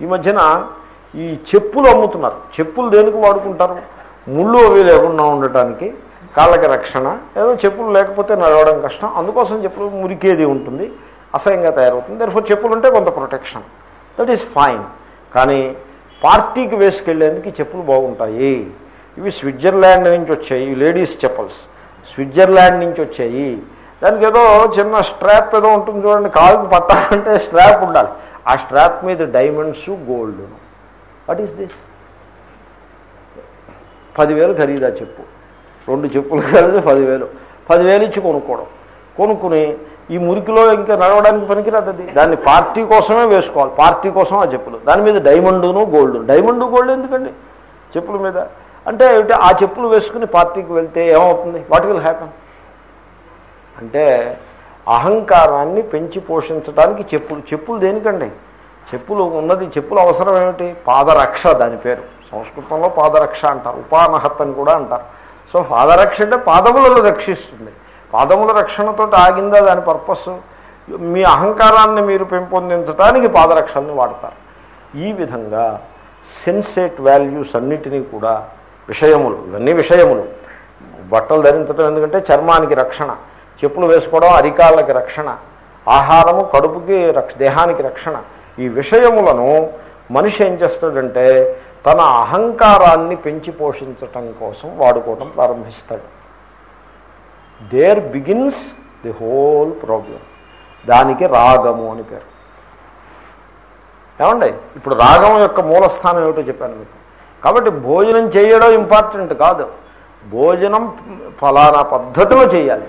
ఈ మధ్యన ఈ చెప్పులు అమ్ముతున్నారు. చెప్పులు దేనికి వాడుకుంటారు? ముళ్ళు అవి లేకుండా ఉండటానికి కాళ్ళకి రక్షణ ఏదో చెప్పులు లేకపోతే నడవడం కష్టం. అందుకోసం చెప్పులు మురికేది ఉంటుంది అసహ్యంగా తయారవుతుంది. దర్ఫోర్ చెప్పులు ఉంటే కొంత ప్రొటెక్షన్ దట్ ఈస్ ఫైన్ కానీ పార్టీకి వేసుకెళ్ళేందుకు చెప్పులు బాగుంటాయి. ఇవి స్విట్జర్లాండ్ నుంచి వచ్చాయి లేడీస్ చెప్పల్స్. స్విట్జర్లాండ్ నుంచి వచ్చాయి. దానికి ఏదో చిన్న స్ట్రాప్ ఏదో ఉంటుంది చూడండి కాలుకి పట్టాలంటే స్ట్రాప్ ఉండాలి. ఆ స్ట్రాప్ మీద diamonds gold what is this పదివేలు ఖరీదా చెప్పు. రెండు చెప్పులు కలిసి పదివేలు. పదివేలు ఇచ్చి కొనుక్కోవడం. కొనుక్కుని ఈ మురికిలో ఇంకా నడవడానికి పనికిరాదు అది. దాన్ని పార్టీ కోసమే వేసుకోవాలి. పార్టీ కోసం ఆ చెప్పులు. దాని మీద డైమండును గోల్డ్ డైమండ్ గోల్డ్ ఎందుకండి? చెప్పుల మీద. అంటే ఏమిటి? ఆ చెప్పులు వేసుకుని పార్టీకి వెళ్తే ఏమవుతుంది? What will happen? అంటే అహంకారాన్ని పెంచి పోషించడానికి చెప్పులు. చెప్పులు దేనికండి? చెప్పులు ఉన్నది చెప్పులు అవసరం ఏమిటి? పాదరక్ష దాని పేరు. సంస్కృతంలో పాదరక్ష అంటారు ఉపానహత్ అని కూడా అంటారు. సో పాదరక్ష అంటే పాదములను రక్షిస్తుంది. పాదముల రక్షణతో ఆగిందా దాని పర్పస్? మీ అహంకారాన్ని మీరు పెంపొందించడానికి పాదరక్షల్ని వాడతారు. ఈ విధంగా సెన్సేట్ వాల్యూస్ అన్నిటినీ కూడా విషయములు ఇవన్నీ విషయములు. బట్టలు ధరించడం ఎందుకంటే చర్మానికి రక్షణ చెప్పులు వేసుకోవడం అరికాళ్ళకి రక్షణ ఆహారము కడుపుకి రక్ష దేహానికి రక్షణ. ఈ విషయములను మనిషి ఏం చేస్తాడంటే తన అహంకారాన్ని పెంచి పోషించటం కోసం వాడుకోవటం ప్రారంభిస్తాడు. There begins the whole problem దానికి రాగము అని పేరు. ఏమండి? ఇప్పుడు రాగం యొక్క మూలస్థానం ఏమిటో చెప్పాను మీకు. కాబట్టి భోజనం చేయడం ఇంపార్టెంట్ కాదు. భోజనం ఫలానా పద్ధతిలో చేయాలి.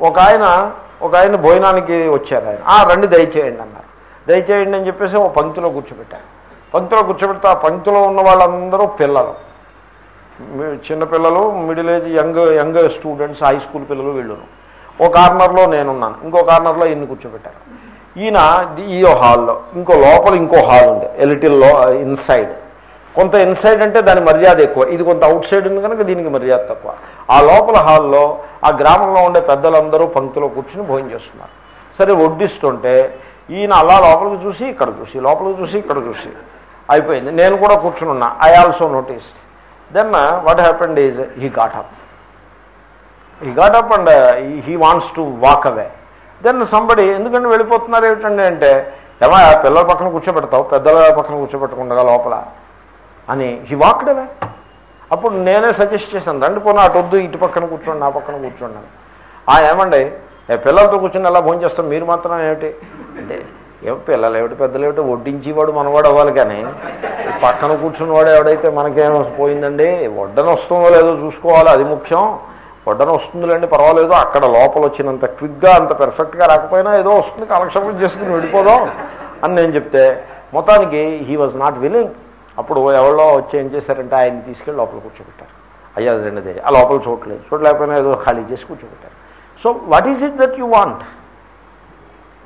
ఒక ఆయన ఒక ఆయన భోజనానికి వచ్చారు ఆయన. "ఆ, రండి దయచేయండి అన్నారు. దయచేయండి అని చెప్పేసి ఒక పంక్తిలో కూర్చోబెట్టారు. పంక్తిలో కూర్చోబెడితే ఆ పంక్తిలో ఉన్న వాళ్ళందరూ పిల్లలు. చిన్నపిల్లలు middle age young young students high school పిల్లలు వీళ్ళును. ఓ కార్నర్లో నేనున్నాను. ఇంకో కార్నర్లో ఇన్ని కూర్చోబెట్టారు. ఈయన ది- ఈ హాల్లో ఇంకో లోపల ఇంకో హాల్ ఉంది ఎలిటిల్లో ఇన్సైడ్ కొంత ఇన్సైడ్ అంటే దాని మర్యాద ఎక్కువ. ఇది కొంత అవుట్ సైడ్ ఉంది కనుక దీనికి మర్యాద తక్కువ. ఆ లోపల హాల్లో ఆ గ్రామంలో ఉండే పెద్దలందరూ పంక్తిలో కూర్చుని భోజనం చేస్తున్నారు. సరే వడ్డిస్తుంటే ఈయన అలా లోపలికి చూసి ఇక్కడ చూసి లోపలికి చూసి ఇక్కడ చూసి. అయిపోయింది. నేను కూడా కూర్చుని ఉన్నా I also noticed then what happened is he got he got and he wants to walk away then somebody ఎందుకంటే వెళ్ళిపోతున్నారు ఏమిటండి అంటే ఏమా పిల్లల పక్కన కూర్చోబెడతావు? పెద్దల పక్కన కూర్చోబెట్టకుండా లోపల? అని హీ వాక్డ్ అవే అప్పుడు నేనే సజెస్ట్ చేశాను రండి పోనా అటు వద్దు ఇటు పక్కన కూర్చోండి నా పక్కన కూర్చోండి. ఆ ఏమండి? ఏ పిల్లలతో కూర్చొని ఎలా భోజనం చేస్తాం మీరు మాత్రం ఏమిటి అంటే ఏమిటి పెద్దలు ఏమిటి? వడ్డించేవాడు మనవాడు అవ్వాలి కానీ పక్కన కూర్చున్నవాడు ఎవడైతే మనకేం పోయిందండి వడ్డన వస్తుందో లేదో చూసుకోవాలి అది ముఖ్యం. వడ్డన వస్తుందిలేండి పర్వాలేదు అక్కడ లోపల వచ్చినంత క్విక్గా అంత పెర్ఫెక్ట్గా రాకపోయినా ఏదో వస్తుంది కాలక్షేపం చేసుకుని వెళ్ళిపోదాం అని నేను చెప్తే మొత్తానికి హీ వాజ్ నాట్ విల్లింగ్ అప్పుడు ఎవరో వచ్చి ఏం చేశారంటే ఆయన్ని తీసుకెళ్ళి లోపల కూర్చోబెట్టారు. అయ్యా రెండుదే ఆ లోపల చూడలేదు చూడలేకపోయినా ఏదో ఖాళీ చేసి కూర్చోబెట్టారు. So what is it that you want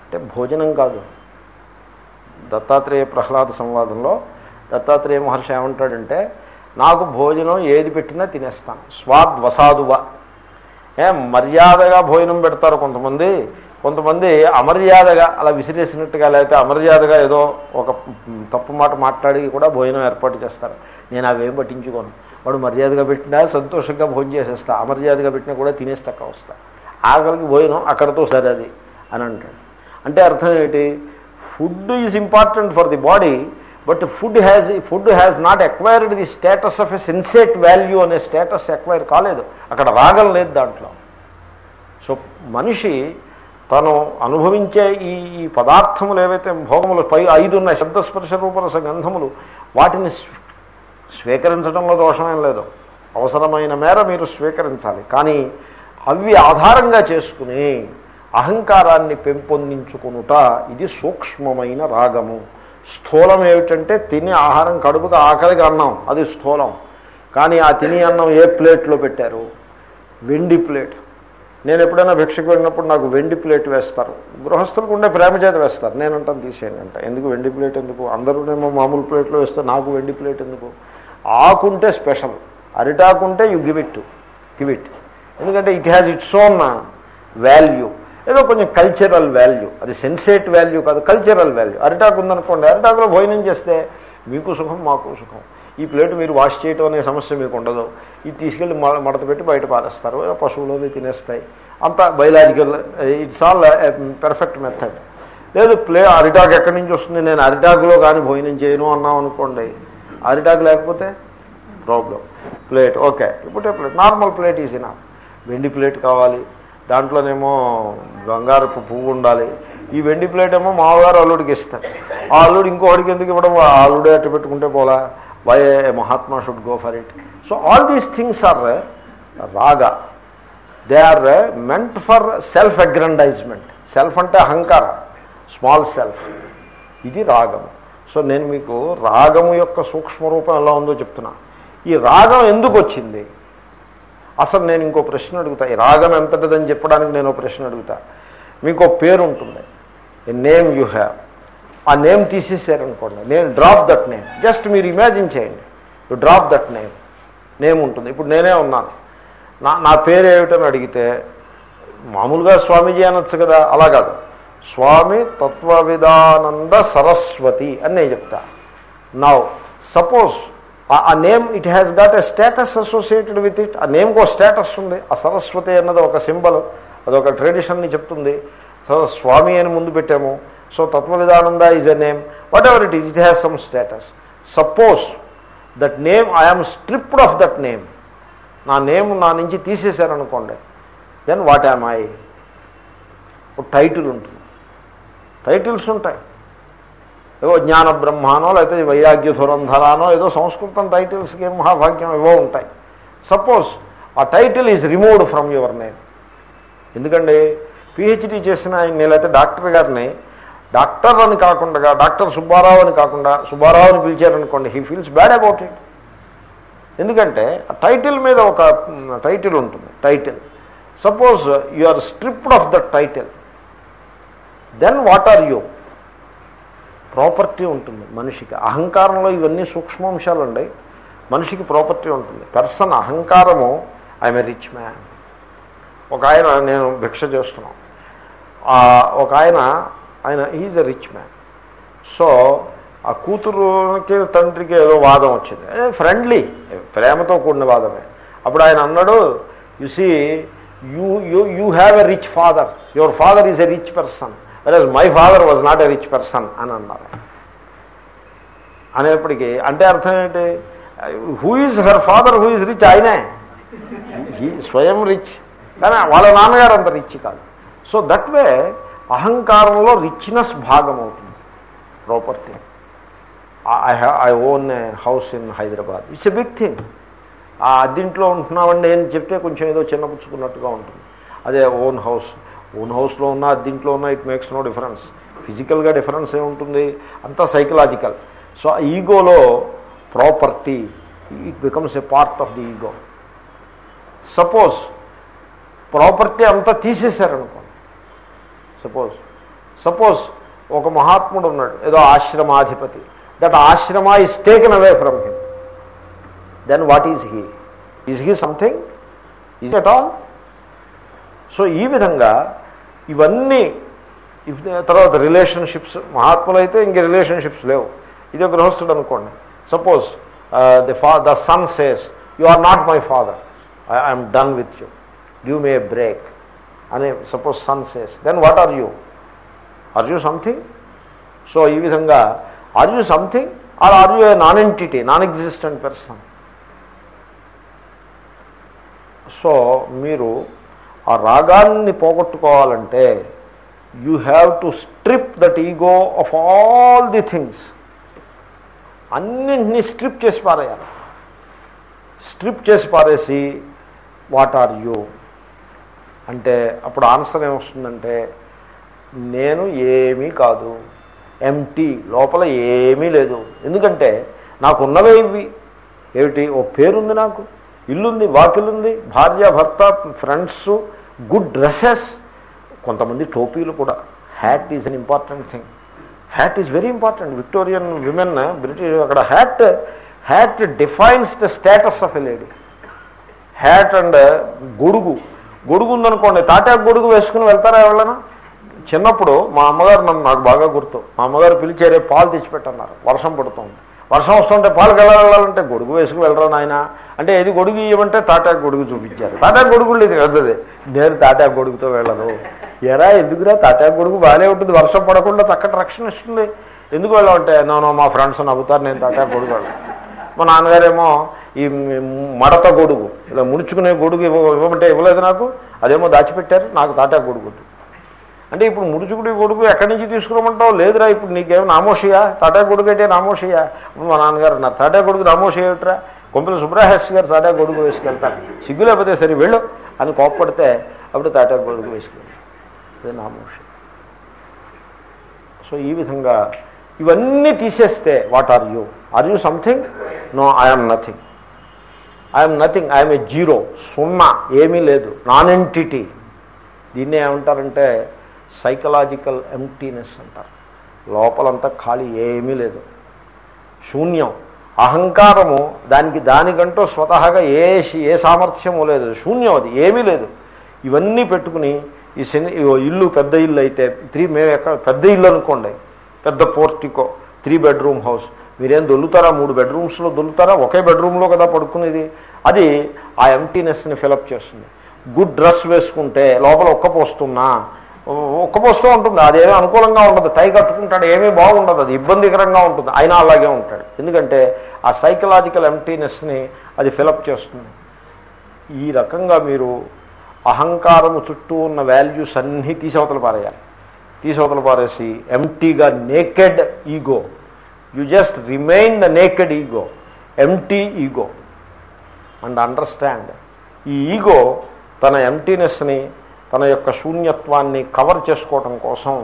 అంటే భోజనం కాదు. దత్తాత్రేయ ప్రహ్లాద సంవాదంలో దత్తాత్రేయ మహర్షి ఏమంటాడంటే నాకు భోజనం ఏది పెట్టినా తినేస్తాను. స్వాద్వసాదువ. ఏ మర్యాదగా భోజనం పెడతారు కొంతమంది. కొంతమంది అమర్యాదగా అలా విసిరేసినట్టుగా లేకపోతే అమర్యాదగా ఏదో ఒక తప్పు మాట మాట్లాడి కూడా భోజనం ఏర్పాటు చేస్తారు. నేను అవేం పట్టించుకోను. వాడు మర్యాదగా పెట్టినా సంతోషంగా భోజనం చేసేస్తా. అమర్యాదగా పెట్టినా కూడా తినేసి తక్కువ వస్తా. ఆకలికి భోజనం అక్కడతో సరే అది అని అంటాడు. అంటే అర్థం ఏంటి? Food is important for the body but food has food has not acquired the status of a sensate value అనే స్టేటస్ ఎక్వైర్ కాలేదు. అక్కడ రాగం లేదు దాంట్లో. సో మనిషి తను అనుభవించే ఈ ఈ పదార్థములు ఏవైతే భోగములు పై ఐదు ఉన్నాయి శబ్దస్పర్శ రూపరస గంధములు వాటిని స్వీకరించడంలో దోషమేం లేదు. అవసరమైన మేర మీరు స్వీకరించాలి. కానీ అవి ఆధారంగా చేసుకుని అహంకారాన్ని పెంపొందించుకునుట ఇది సూక్ష్మమైన రాగము. స్థూలం ఏమిటంటే తిని ఆహారం కడుపుకు ఆకలిగా అన్నం అది స్థూలం. కానీ ఆ తిని అన్నం ఏ ప్లేట్లో పెట్టారు? వెండి ప్లేట్. నేను ఎప్పుడైనా భిక్షకు వెళ్ళినప్పుడు నాకు వెండి ప్లేట్ వేస్తారు. గృహస్థులకు ఉండే ప్రేమ చేత వేస్తారు. నేను అంటాను తీసేయండి అంట. ఎందుకు వెండి ప్లేట్ ఎందుకు? అందరూనేమో మామూలు ప్లేట్లో వేస్తే నాకు వెండి ప్లేట్ ఎందుకు? ఆకుంటే special. అరిటాకుంటే you give it give it. ఎందుకంటే it has its own value. ఏదో కొంచెం కల్చరల్ వాల్యూ అది సెన్సేట్ వాల్యూ కాదు కల్చరల్ వాల్యూ అరిటాకు ఉందనుకోండి అరిటాకులో భోజనం చేస్తే మీకు సుఖం మాకు సుఖం. ఈ ప్లేట్ మీరు వాష్ చేయటం అనే సమస్య మీకు ఉండదు. ఇది తీసుకెళ్ళి మడత పెట్టి బయట పారేస్తారు. పశువులు తినేస్తాయి. అంత biological it's all perfect method లేదు ప్లే అరిటాకు ఎక్కడి నుంచి వస్తుంది? నేను అరిటాకులో కానీ భోజనం చేయను అన్నాం అనుకోండి. అరిటాకు లేకపోతే ప్రాబ్లం ప్లేట్ ఓకే. ఇప్పుడు ప్లేట్ నార్మల్ ప్లేట్ ఈజ్ ఇనా వెండి ప్లేట్ కావాలి. దాంట్లోనేమో బంగారపు పువ్వు ఉండాలి. ఈ వెండి ప్లేట్ ఏమో మామగారు అల్లుడికి ఇస్తారు. ఆ అల్లుడు ఇంకోడికి ఎందుకు ఇవ్వడం? ఆ అల్లుడే అట్టు పెట్టుకుంటే పోలా. Why Mahatma should go for it. So all these things are raga. They are meant for self aggrandizement self అంటే అహంకారం. Small self. ఇది రాగం. సో నేను మీకు రాగము యొక్క సూక్ష్మ రూపం ఎలా ఉందో చెప్తున్నా. ఈ రాగం ఎందుకు వచ్చింది? అసలు నేను ఇంకో ప్రశ్న అడుగుతా. ఈ రాగం ఎంతటిదని చెప్పడానికి నేను ఒక ప్రశ్న అడుగుతా. మీకు పేరు ఉంటుంది. Name you have a name తీసేసారనుకోండి నేను డ్రాప్ దట్ నేమ్ జస్ట్ మీరు ఇమాజిన్ చేయండి. You drop that name name ఉంటుంది. ఇప్పుడు నేనే ఉన్నాను. నా నా పేరు ఏమిటని అడిగితే మామూలుగా స్వామీజీ అనొచ్చు కదా. అలా కాదు. స్వామి తత్వవిధానంద సరస్వతి అని నేను చెప్తా. Now suppose a name it has got a status associated with it ఆ నేమ్కి ఒక స్టేటస్ ఉంది. ఆ సరస్వతి అన్నది ఒక సింబల్ అదొక ట్రెడిషన్ని చెప్తుంది. సో స్వామి అని ముందు పెట్టాము. So Tattvavidananda is a name whatever it is it has some status suppose that name I'm stripped off that name నా నేమ్ నా నుంచి తీసేశారనుకోండి దెన్ వాట్ యామ్ ఐ ఒక టైటిల్ ఉంటుంది. టైటిల్స్ ఉంటాయి. ఏదో జ్ఞాన బ్రహ్మానో లేకపోతే వైరాగ్య ధురంధరానో ఏదో సంస్కృతం టైటిల్స్కి మహాభాగ్యం ఏవో ఉంటాయి. Suppose a title is removed from your name. ఎందుకండి? పిహెచ్డీ చేసిన ఆయన్ని లేకపోతే డాక్టర్ గారిని డాక్టర్ అని కాకుండా డాక్టర్ సుబ్బారావు అని కాకుండా సుబ్బారావు అని పిలిచారనుకోండి he feels bad about it. ఎందుకంటే ఆ టైటిల్ మీద ఒక టైటిల్ ఉంటుంది title. Suppose you are stripped off the title. Then what are you? Property ఉంటుంది మనిషికి. అహంకారంలో ఇవన్నీ సూక్ష్మాంశాలు అండి మనిషికి ప్రాపర్టీ ఉంటుంది. పర్సన్ అహంకారము ఐఎమ్ ఎ రిచ్ మ్యాన్. ఒక ఆయన నేను భిక్ష చేస్తున్నాం. ఒక ఆయన ఆయన is a rich man. So ఆ కూతురుకి తండ్రికి ఏదో వాదం వచ్చింది. ఫ్రెండ్లీ ప్రేమతో కూడిన వాదమే. అప్పుడు ఆయన అన్నాడు you see you you you have a rich father your father is a rich person versus my father was not a rich person అని అన్నారు. అనేప్పటికీ అంటే అర్థం ఏంటి? Who is her father who is rich ఆయనే. స్వయం రిచ్ కానీ వాళ్ళ నాన్నగారు అంత రిచ్ కాదు. సో దట్ వే అహంకారంలో రిచ్నెస్ భాగం అవుతుంది property I I own a house in Hyderabad it's a big thing ఆ అద్దీంట్లో ఉంటున్నామండి అని చెప్తే కొంచెం ఏదో చిన్నపుచ్చుకున్నట్టుగా ఉంటుంది. అదే ఓన్ హౌస్ ఓన్ హౌస్లో ఉన్న దీంట్లో ఉన్న ఇట్ మేక్స్ నో డిఫరెన్స్. ఫిజికల్గా డిఫరెన్స్ ఏముంటుంది? అంతా సైకలాజికల్. సో ఆ ఈగోలో property it becomes a part of the ego. Suppose property అంతా తీసేశారనుకోండి. సపోజ్ సపోజ్ ఒక మహాత్ముడు ఉన్నాడు ఏదో ఆశ్రమాధిపతి. That ashram is taken away from him then what is he is he something is at all so ఈ విధంగా ఇవన్నీ తర్వాత రిలేషన్షిప్స్ మహాత్ములు అయితే ఇంక రిలేషన్షిప్స్ లేవు. ఇదే గృహస్థుడు అనుకోండి. Suppose the fa the son says you are not my father I'm done with you give me break అని suppose son says then what are you are you something so ఈ విధంగా are you something are are you a non entity non existent person so మీరు ఆ రాగాన్ని పోగొట్టుకోవాలంటే you have to strip that ego of all the things అన్నింటినీ strip చేసి పారేయాలి. Strip చేసి పారేసి వాట్ ఆర్ యూ అంటే అప్పుడు ఆన్సర్ ఏమొస్తుందంటే నేను ఏమీ కాదు. ఎంటీ లోపల ఏమీ లేదు. ఎందుకంటే నాకున్నవే ఇవి. ఏమిటి? ఓ పేరుంది నాకు. ఇల్లుంది వాకిలుంది భార్య భర్త ఫ్రెండ్స్ గుడ్ డ్రెస్సెస్ కొంతమంది టోపీలు కూడా. Hat is an important thing hat is very important Victorian women British అక్కడ hat hat defines the status of a lady hat and గొడుగు. గొడుగు ఉందనుకోండి తాటాకు గొడుగు వేసుకుని వెళ్తారా ఎవరైనా? చిన్నప్పుడు మా అమ్మగారు నన్ను నాకు బాగా గుర్తు. మా అమ్మగారు పిలిచారే పాలు తెచ్చిపెట్టన్నారు. వర్షం పడుతుంది. వర్షం వస్తుంటే పాలకు ఎలా వెళ్ళాలంటే గొడుగు వేసుకు వెళ్ళరా నాయన? అంటే ఏది గొడుగు ఇవ్వమంటే తాటాకు గొడుగు చూపించారు. తాటాకు గొడుగు లేదు పెద్దది నేను తాటాకు గొడుగుతో వెళ్ళను. ఎరా ఎందుకురా తాటాకు గొడుగు బాగానే ఉంటుంది వర్షం పడకుండా చక్కటి రక్షణ ఇస్తుంది. ఎందుకు వెళ్ళామంటే నో మా ఫ్రెండ్స్ నవ్వుతారు నేను తాటాకు గొడుగు వెళ్ళను. మా నాన్నగారేమో ఈ మడత గొడుగు ఇలా ముడుచుకునే గొడుగు ఇవ్వ ఇవ్వమంటే ఇవ్వలేదు నాకు అదేమో దాచిపెట్టారు నాకు తాటాకు గొడుగు అంటే ఇప్పుడు ముడుచుకుడి గొడుగు ఎక్కడి నుంచి తీసుకురమ్మంటావు? లేదురా ఇప్పుడు నీకేం నామోషియా? తాటా గొడుగు అయితే నామోషియా? ఇప్పుడు మా నాన్నగారు నా తాటా గొడుగు నామోషి ఏమిట్రా? కొంపల సుబ్రహస్ గారు తాటా గొడుగు వేసుకెళ్తారు. సిగ్గు లేకపోతే సరే వెళ్ళు అని కోప్పడితే అప్పుడు తాటా గొడుగు వేసుకెళ్ళి అదే నామోషి సో ఈ విధంగా ఇవన్నీ తీసేస్తే what are you are you something no I'm nothing I'm nothing I'm a zero సున్నా. ఏమీ లేదు. నాన్ ఎంటిటీ దీన్ని ఏమంటారంటే సైకలాజికల్ ఎంటీనెస్ అంటారు. లోపలంతా ఖాళీ ఏమీ లేదు. శూన్యం. అహంకారము దానికి దానికంటూ స్వతహాగా ఏ ఏ సామర్థ్యము లేదు. శూన్యం అది ఏమీ లేదు. ఇవన్నీ పెట్టుకుని ఈ శని ఇల్లు పెద్ద ఇల్లు అయితే త్రీ మేము ఎక్కడ పెద్ద ఇల్లు అనుకోండి. పెద్ద పోర్టికో త్రీ బెడ్రూమ్ హౌస్. మీరేం దొల్లుతారా? మూడు బెడ్రూమ్స్లో దొల్లుతారా? ఒకే బెడ్రూమ్లో కదా పడుకునేది. అది ఆ ఎంటీనెస్ని ఫిలప్ చేస్తుంది. గుడ్ డ్రెస్ వేసుకుంటే లోపల ఒక్క పోస్తున్నా ఒక్క పోస్తూ ఉంటుంది. అదేమీ అనుకూలంగా ఉండదు టై కట్టుకుంటాడు ఏమీ బాగుండదు. అది ఇబ్బందికరంగా ఉంటుంది. అయినా అలాగే ఉంటాడు. ఎందుకంటే ఆ సైకలాజికల్ ఎంటీనెస్ని అది ఫిలప్ చేస్తుంది. ఈ రకంగా మీరు అహంకారము చుట్టూ ఉన్న వాల్యూస్ అన్నీ తీసవతలు పారేయాలి. తీసవతలు పారేసి ఎంటీగా naked ego you just remain the naked ego empty ego and understand ఈ ఈగో తన ఎంటీనెస్ని తన యొక్క శూన్యత్వాన్ని కవర్ చేసుకోవటం కోసం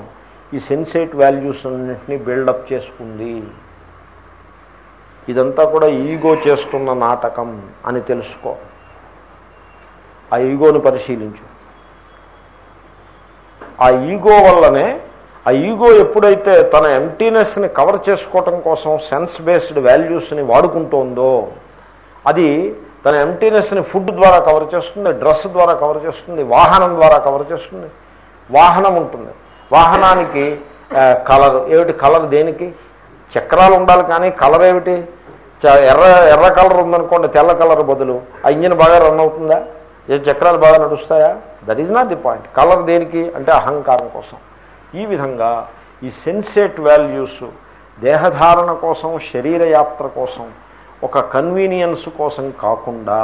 ఈ సెన్సేట్ వాల్యూస్ అన్నింటినీ బిల్డప్ చేసుకుంది. ఇదంతా కూడా ఈగో చేస్తున్న నాటకం అని తెలుసుకో. ఆ ఈగోను పరిశీలించు. ఆ ఈగో వల్లనే ఆ ఈగో ఎప్పుడైతే తన ఎంటీనెస్ని కవర్ చేసుకోవటం కోసం సెన్స్ బేస్డ్ వాల్యూస్ని వాడుకుంటోందో అది తన ఎంటీనెస్ని ఫుడ్ ద్వారా కవర్ చేస్తుంది డ్రెస్ ద్వారా కవర్ చేస్తుంది వాహనం ద్వారా కవర్ చేస్తుంది. వాహనం ఉంటుంది. వాహనానికి కలర్. ఏమిటి కలర్ దేనికి? చక్రాలు ఉండాలి కానీ కలర్ ఏమిటి? ఎర్ర ఎర్ర కలర్ ఉందనుకోండి తెల్ల కలర్ బదులు. ఆ ఇంజిన్ బాగా రన్ అవుతుందా? ఏ చక్రాలు బాగా నడుస్తాయా? That is not the point colour దేనికి? అంటే అహంకారం కోసం. ఈ విధంగా ఈ సెన్సేట్ వాల్యూస్ దేహధారణ కోసం శరీరయాత్ర కోసం ఒక కన్వీనియన్స్ కోసం కాకుండా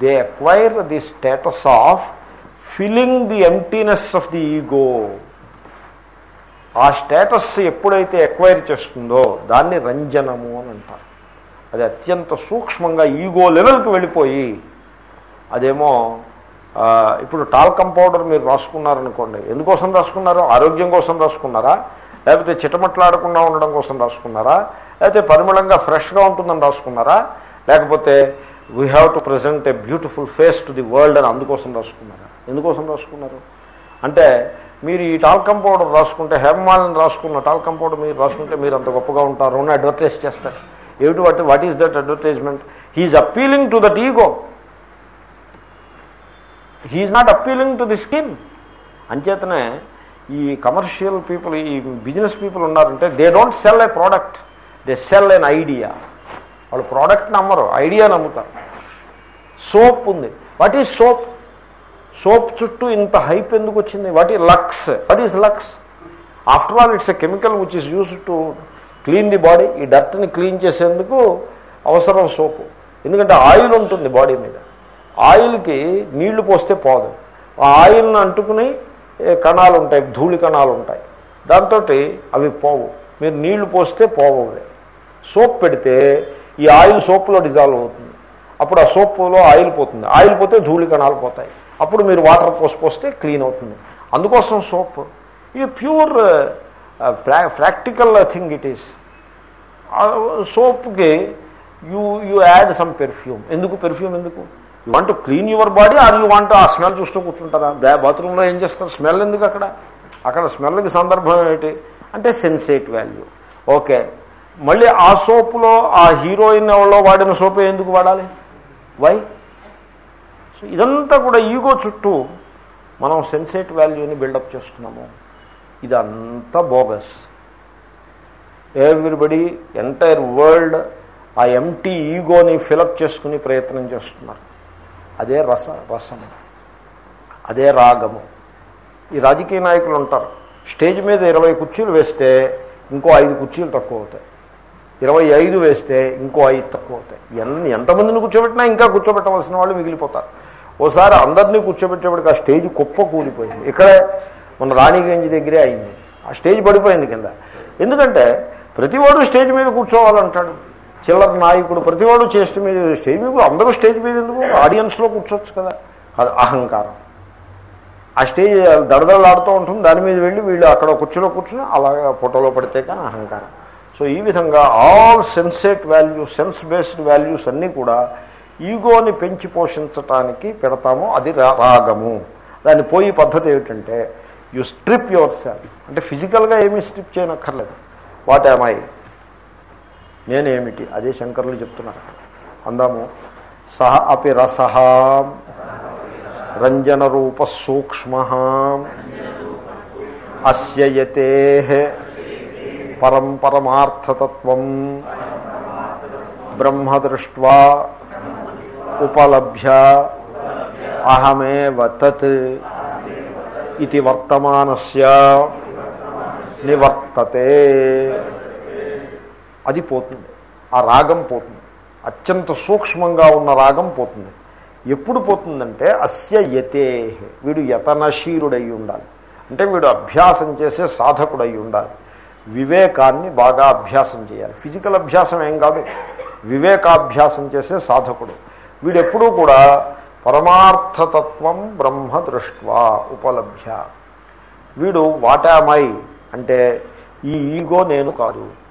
they acquire the status of filling the emptiness of the ego ఆ స్టేటస్ ఎప్పుడైతే ఎక్వైర్ చేస్తుందో దాన్ని రంజనము అని అంటారు. అది అత్యంత సూక్ష్మంగా ఈగో లెవెల్కి వెళ్ళిపోయి అదేమో ఇప్పుడు టాల్కమ్ పౌడర్ మీరు రాసుకున్నారనుకోండి. ఎందుకోసం రాసుకున్నారు? ఆరోగ్యం కోసం రాసుకున్నారా? లేకపోతే చిటమట్లాడకుండా ఉండడం కోసం రాసుకున్నారా? లేకపోతే పరిమళంగా ఫ్రెష్గా ఉంటుందని రాసుకున్నారా? లేకపోతే we have to present a beautiful face to the world అని అందుకోసం రాసుకున్నారా? ఎందుకోసం రాసుకున్నారు? అంటే మీరు ఈ టాల్కం పౌడర్ రాసుకుంటే హేమాలను రాసుకున్న టాల్కం పౌడర్ మీరు రాసుకుంటే మీరు అంత గొప్పగా ఉంటారు అని అడ్వర్టైజ్ చేస్తారు. ఏమిటి వాటి what is that advertisement he is appealing to that ego he is not appealing to the skin అంచేతనే ఈ కమర్షియల్ పీపుల్ ఈ బిజినెస్ పీపుల్ ఉన్నారంటే they don't sell a product they sell an idea వాళ్ళు product నమ్మరు idea నమ్ముతారు. Soap ఉంది. What is soap soap చుట్టూ ఇంత హైప్ ఎందుకు వచ్చింది? వాట్ ఈ Lux what is Lux after all it's a chemical which is use to clean the body ఈ డర్ట్ని క్లీన్ చేసేందుకు అవసరం సోపు. ఎందుకంటే ఆయిల్ ఉంటుంది బాడీ మీద. ఆయిల్కి నీళ్ళు పోస్తే పోదు. ఆ ఆయిల్ని అంటుకుని కణాలు ఉంటాయి ధూళి కణాలు ఉంటాయి. దాంతో అవి పోవు. మీరు నీళ్ళు పోస్తే పోవు. సోప్ పెడితే ఈ ఆయిల్ సోప్లో డిజాల్వ్ అవుతుంది. అప్పుడు ఆ సోప్లో ఆయిల్ పోతుంది. ఆయిల్ పోతే ధూళి కణాలు పోతాయి. అప్పుడు మీరు వాటర్ పోసి పోస్తే క్లీన్ అవుతుంది. అందుకోసం సోప్. ఇది pure practical thing it is. సోప్కి you you add some perfume. ఎందుకు పెర్ఫ్యూమ్ ఎందుకు? You want clean your body or you want ఆ స్మెల్ చూస్తూ కూర్చుంటారా? బాత్రూంలో ఏం చేస్తారు? స్మెల్ ఎందుకు అక్కడ? అక్కడ స్మెల్కి సందర్భం ఏంటి అంటే సెన్సేట్ వాల్యూ. ఓకే. మళ్ళీ ఆ సోపులో ఆ హీరోయిన్ ఎవరో వాడిన సోపు ఎందుకు వాడాలి? వై సో ఇదంతా కూడా ఈగో చుట్టూ మనం సెన్సేట్ వాల్యూని బిల్డప్ చేస్తున్నాము. ఇదంతా బోగస్. ఎవ్రీబడి ఎంటైర్ వరల్డ్ ఆ ఎంటీ ఈగోని ఫిలప్ చేసుకుని ప్రయత్నం చేస్తున్నారు. అదే రస రసము అదే రాగము. ఈ రాజకీయ నాయకులు ఉంటారు. స్టేజ్ మీద ఇరవై కుర్చీలు వేస్తే ఇంకో ఐదు కుర్చీలు తక్కువ అవుతాయి. ఇరవై ఐదు వేస్తే ఇంకో ఐదు తక్కువ అవుతాయి ఎన్ని ఎంతమందిని కూర్చోబెట్టినా ఇంకా కూర్చోబెట్టవలసిన వాళ్ళు మిగిలిపోతారు. ఓసారి అందరినీ కూర్చోబెట్టేప్పటికి ఆ స్టేజ్ కుప్ప కూలిపోయింది. ఇక్కడే మన రాణిగంజ్ దగ్గరే అయింది. ఆ స్టేజ్ పడిపోయింది కింద. ఎందుకంటే ప్రతివాడు స్టేజ్ మీద కూర్చోవాలంటాడు. చిల్లర నాయకుడు ప్రతివాడు చేస్ట్ మీద స్టేజ్ మీద అందరూ స్టేజ్ మీద ఎందుకు? ఆడియన్స్లో కూర్చోవచ్చు కదా. అది అహంకారం. ఆ స్టేజ్ దడదడలాడుతూ ఉంటుంది. దాని మీద వెళ్ళి వీళ్ళు అక్కడ కుర్చీలో కూర్చుని అలాగా ఫోటోలో పడితే కానీ అహంకారం. సో ఈ విధంగా all sensate values sense based values అన్నీ కూడా ఈగోని పెంచి పోషించటానికి పెడతాము. అది రా- రాగము. దాన్ని పోయి పద్ధతి ఏమిటంటే యు స్ట్రిప్ యువర్ సెల్ఫ్ అంటే ఫిజికల్గా ఏమీ స్ట్రిప్ చేయనక్కర్లేదు. వాట్ ఐ నేనేమిటి? అదే శంకర్లు చెప్తున్నారు. అందాము సహ అపి రస రంజన రూప సూక్ష్మ అస్యయతే. పరం పరమార్థతత్వం. బ్రహ్మదృష్ట్వా ఉపలభ్య. అహమేవ తత్ ఇది వర్తమానస్య నివర్తతే. అది పోతుంది. ఆ రాగం పోతుంది. అత్యంత సూక్ష్మంగా ఉన్న రాగం పోతుంది. ఎప్పుడు పోతుందంటే అస్య యతే వీడు యతనశీలుడై ఉండాలి. అంటే వీడు అభ్యాసం చేసే సాధకుడై ఉండాలి. వివేకాన్ని బాగా అభ్యాసం చేయాలి. ఫిజికల్ అభ్యాసం ఏం కాదు. వివేకాభ్యాసం చేసే సాధకుడు. వీడెప్పుడూ కూడా పరమార్థతత్వం బ్రహ్మ దృష్ట్వా ఉపలభ్య. వీడు వాటామై అంటే ఈ ఈగో నేను కాదు.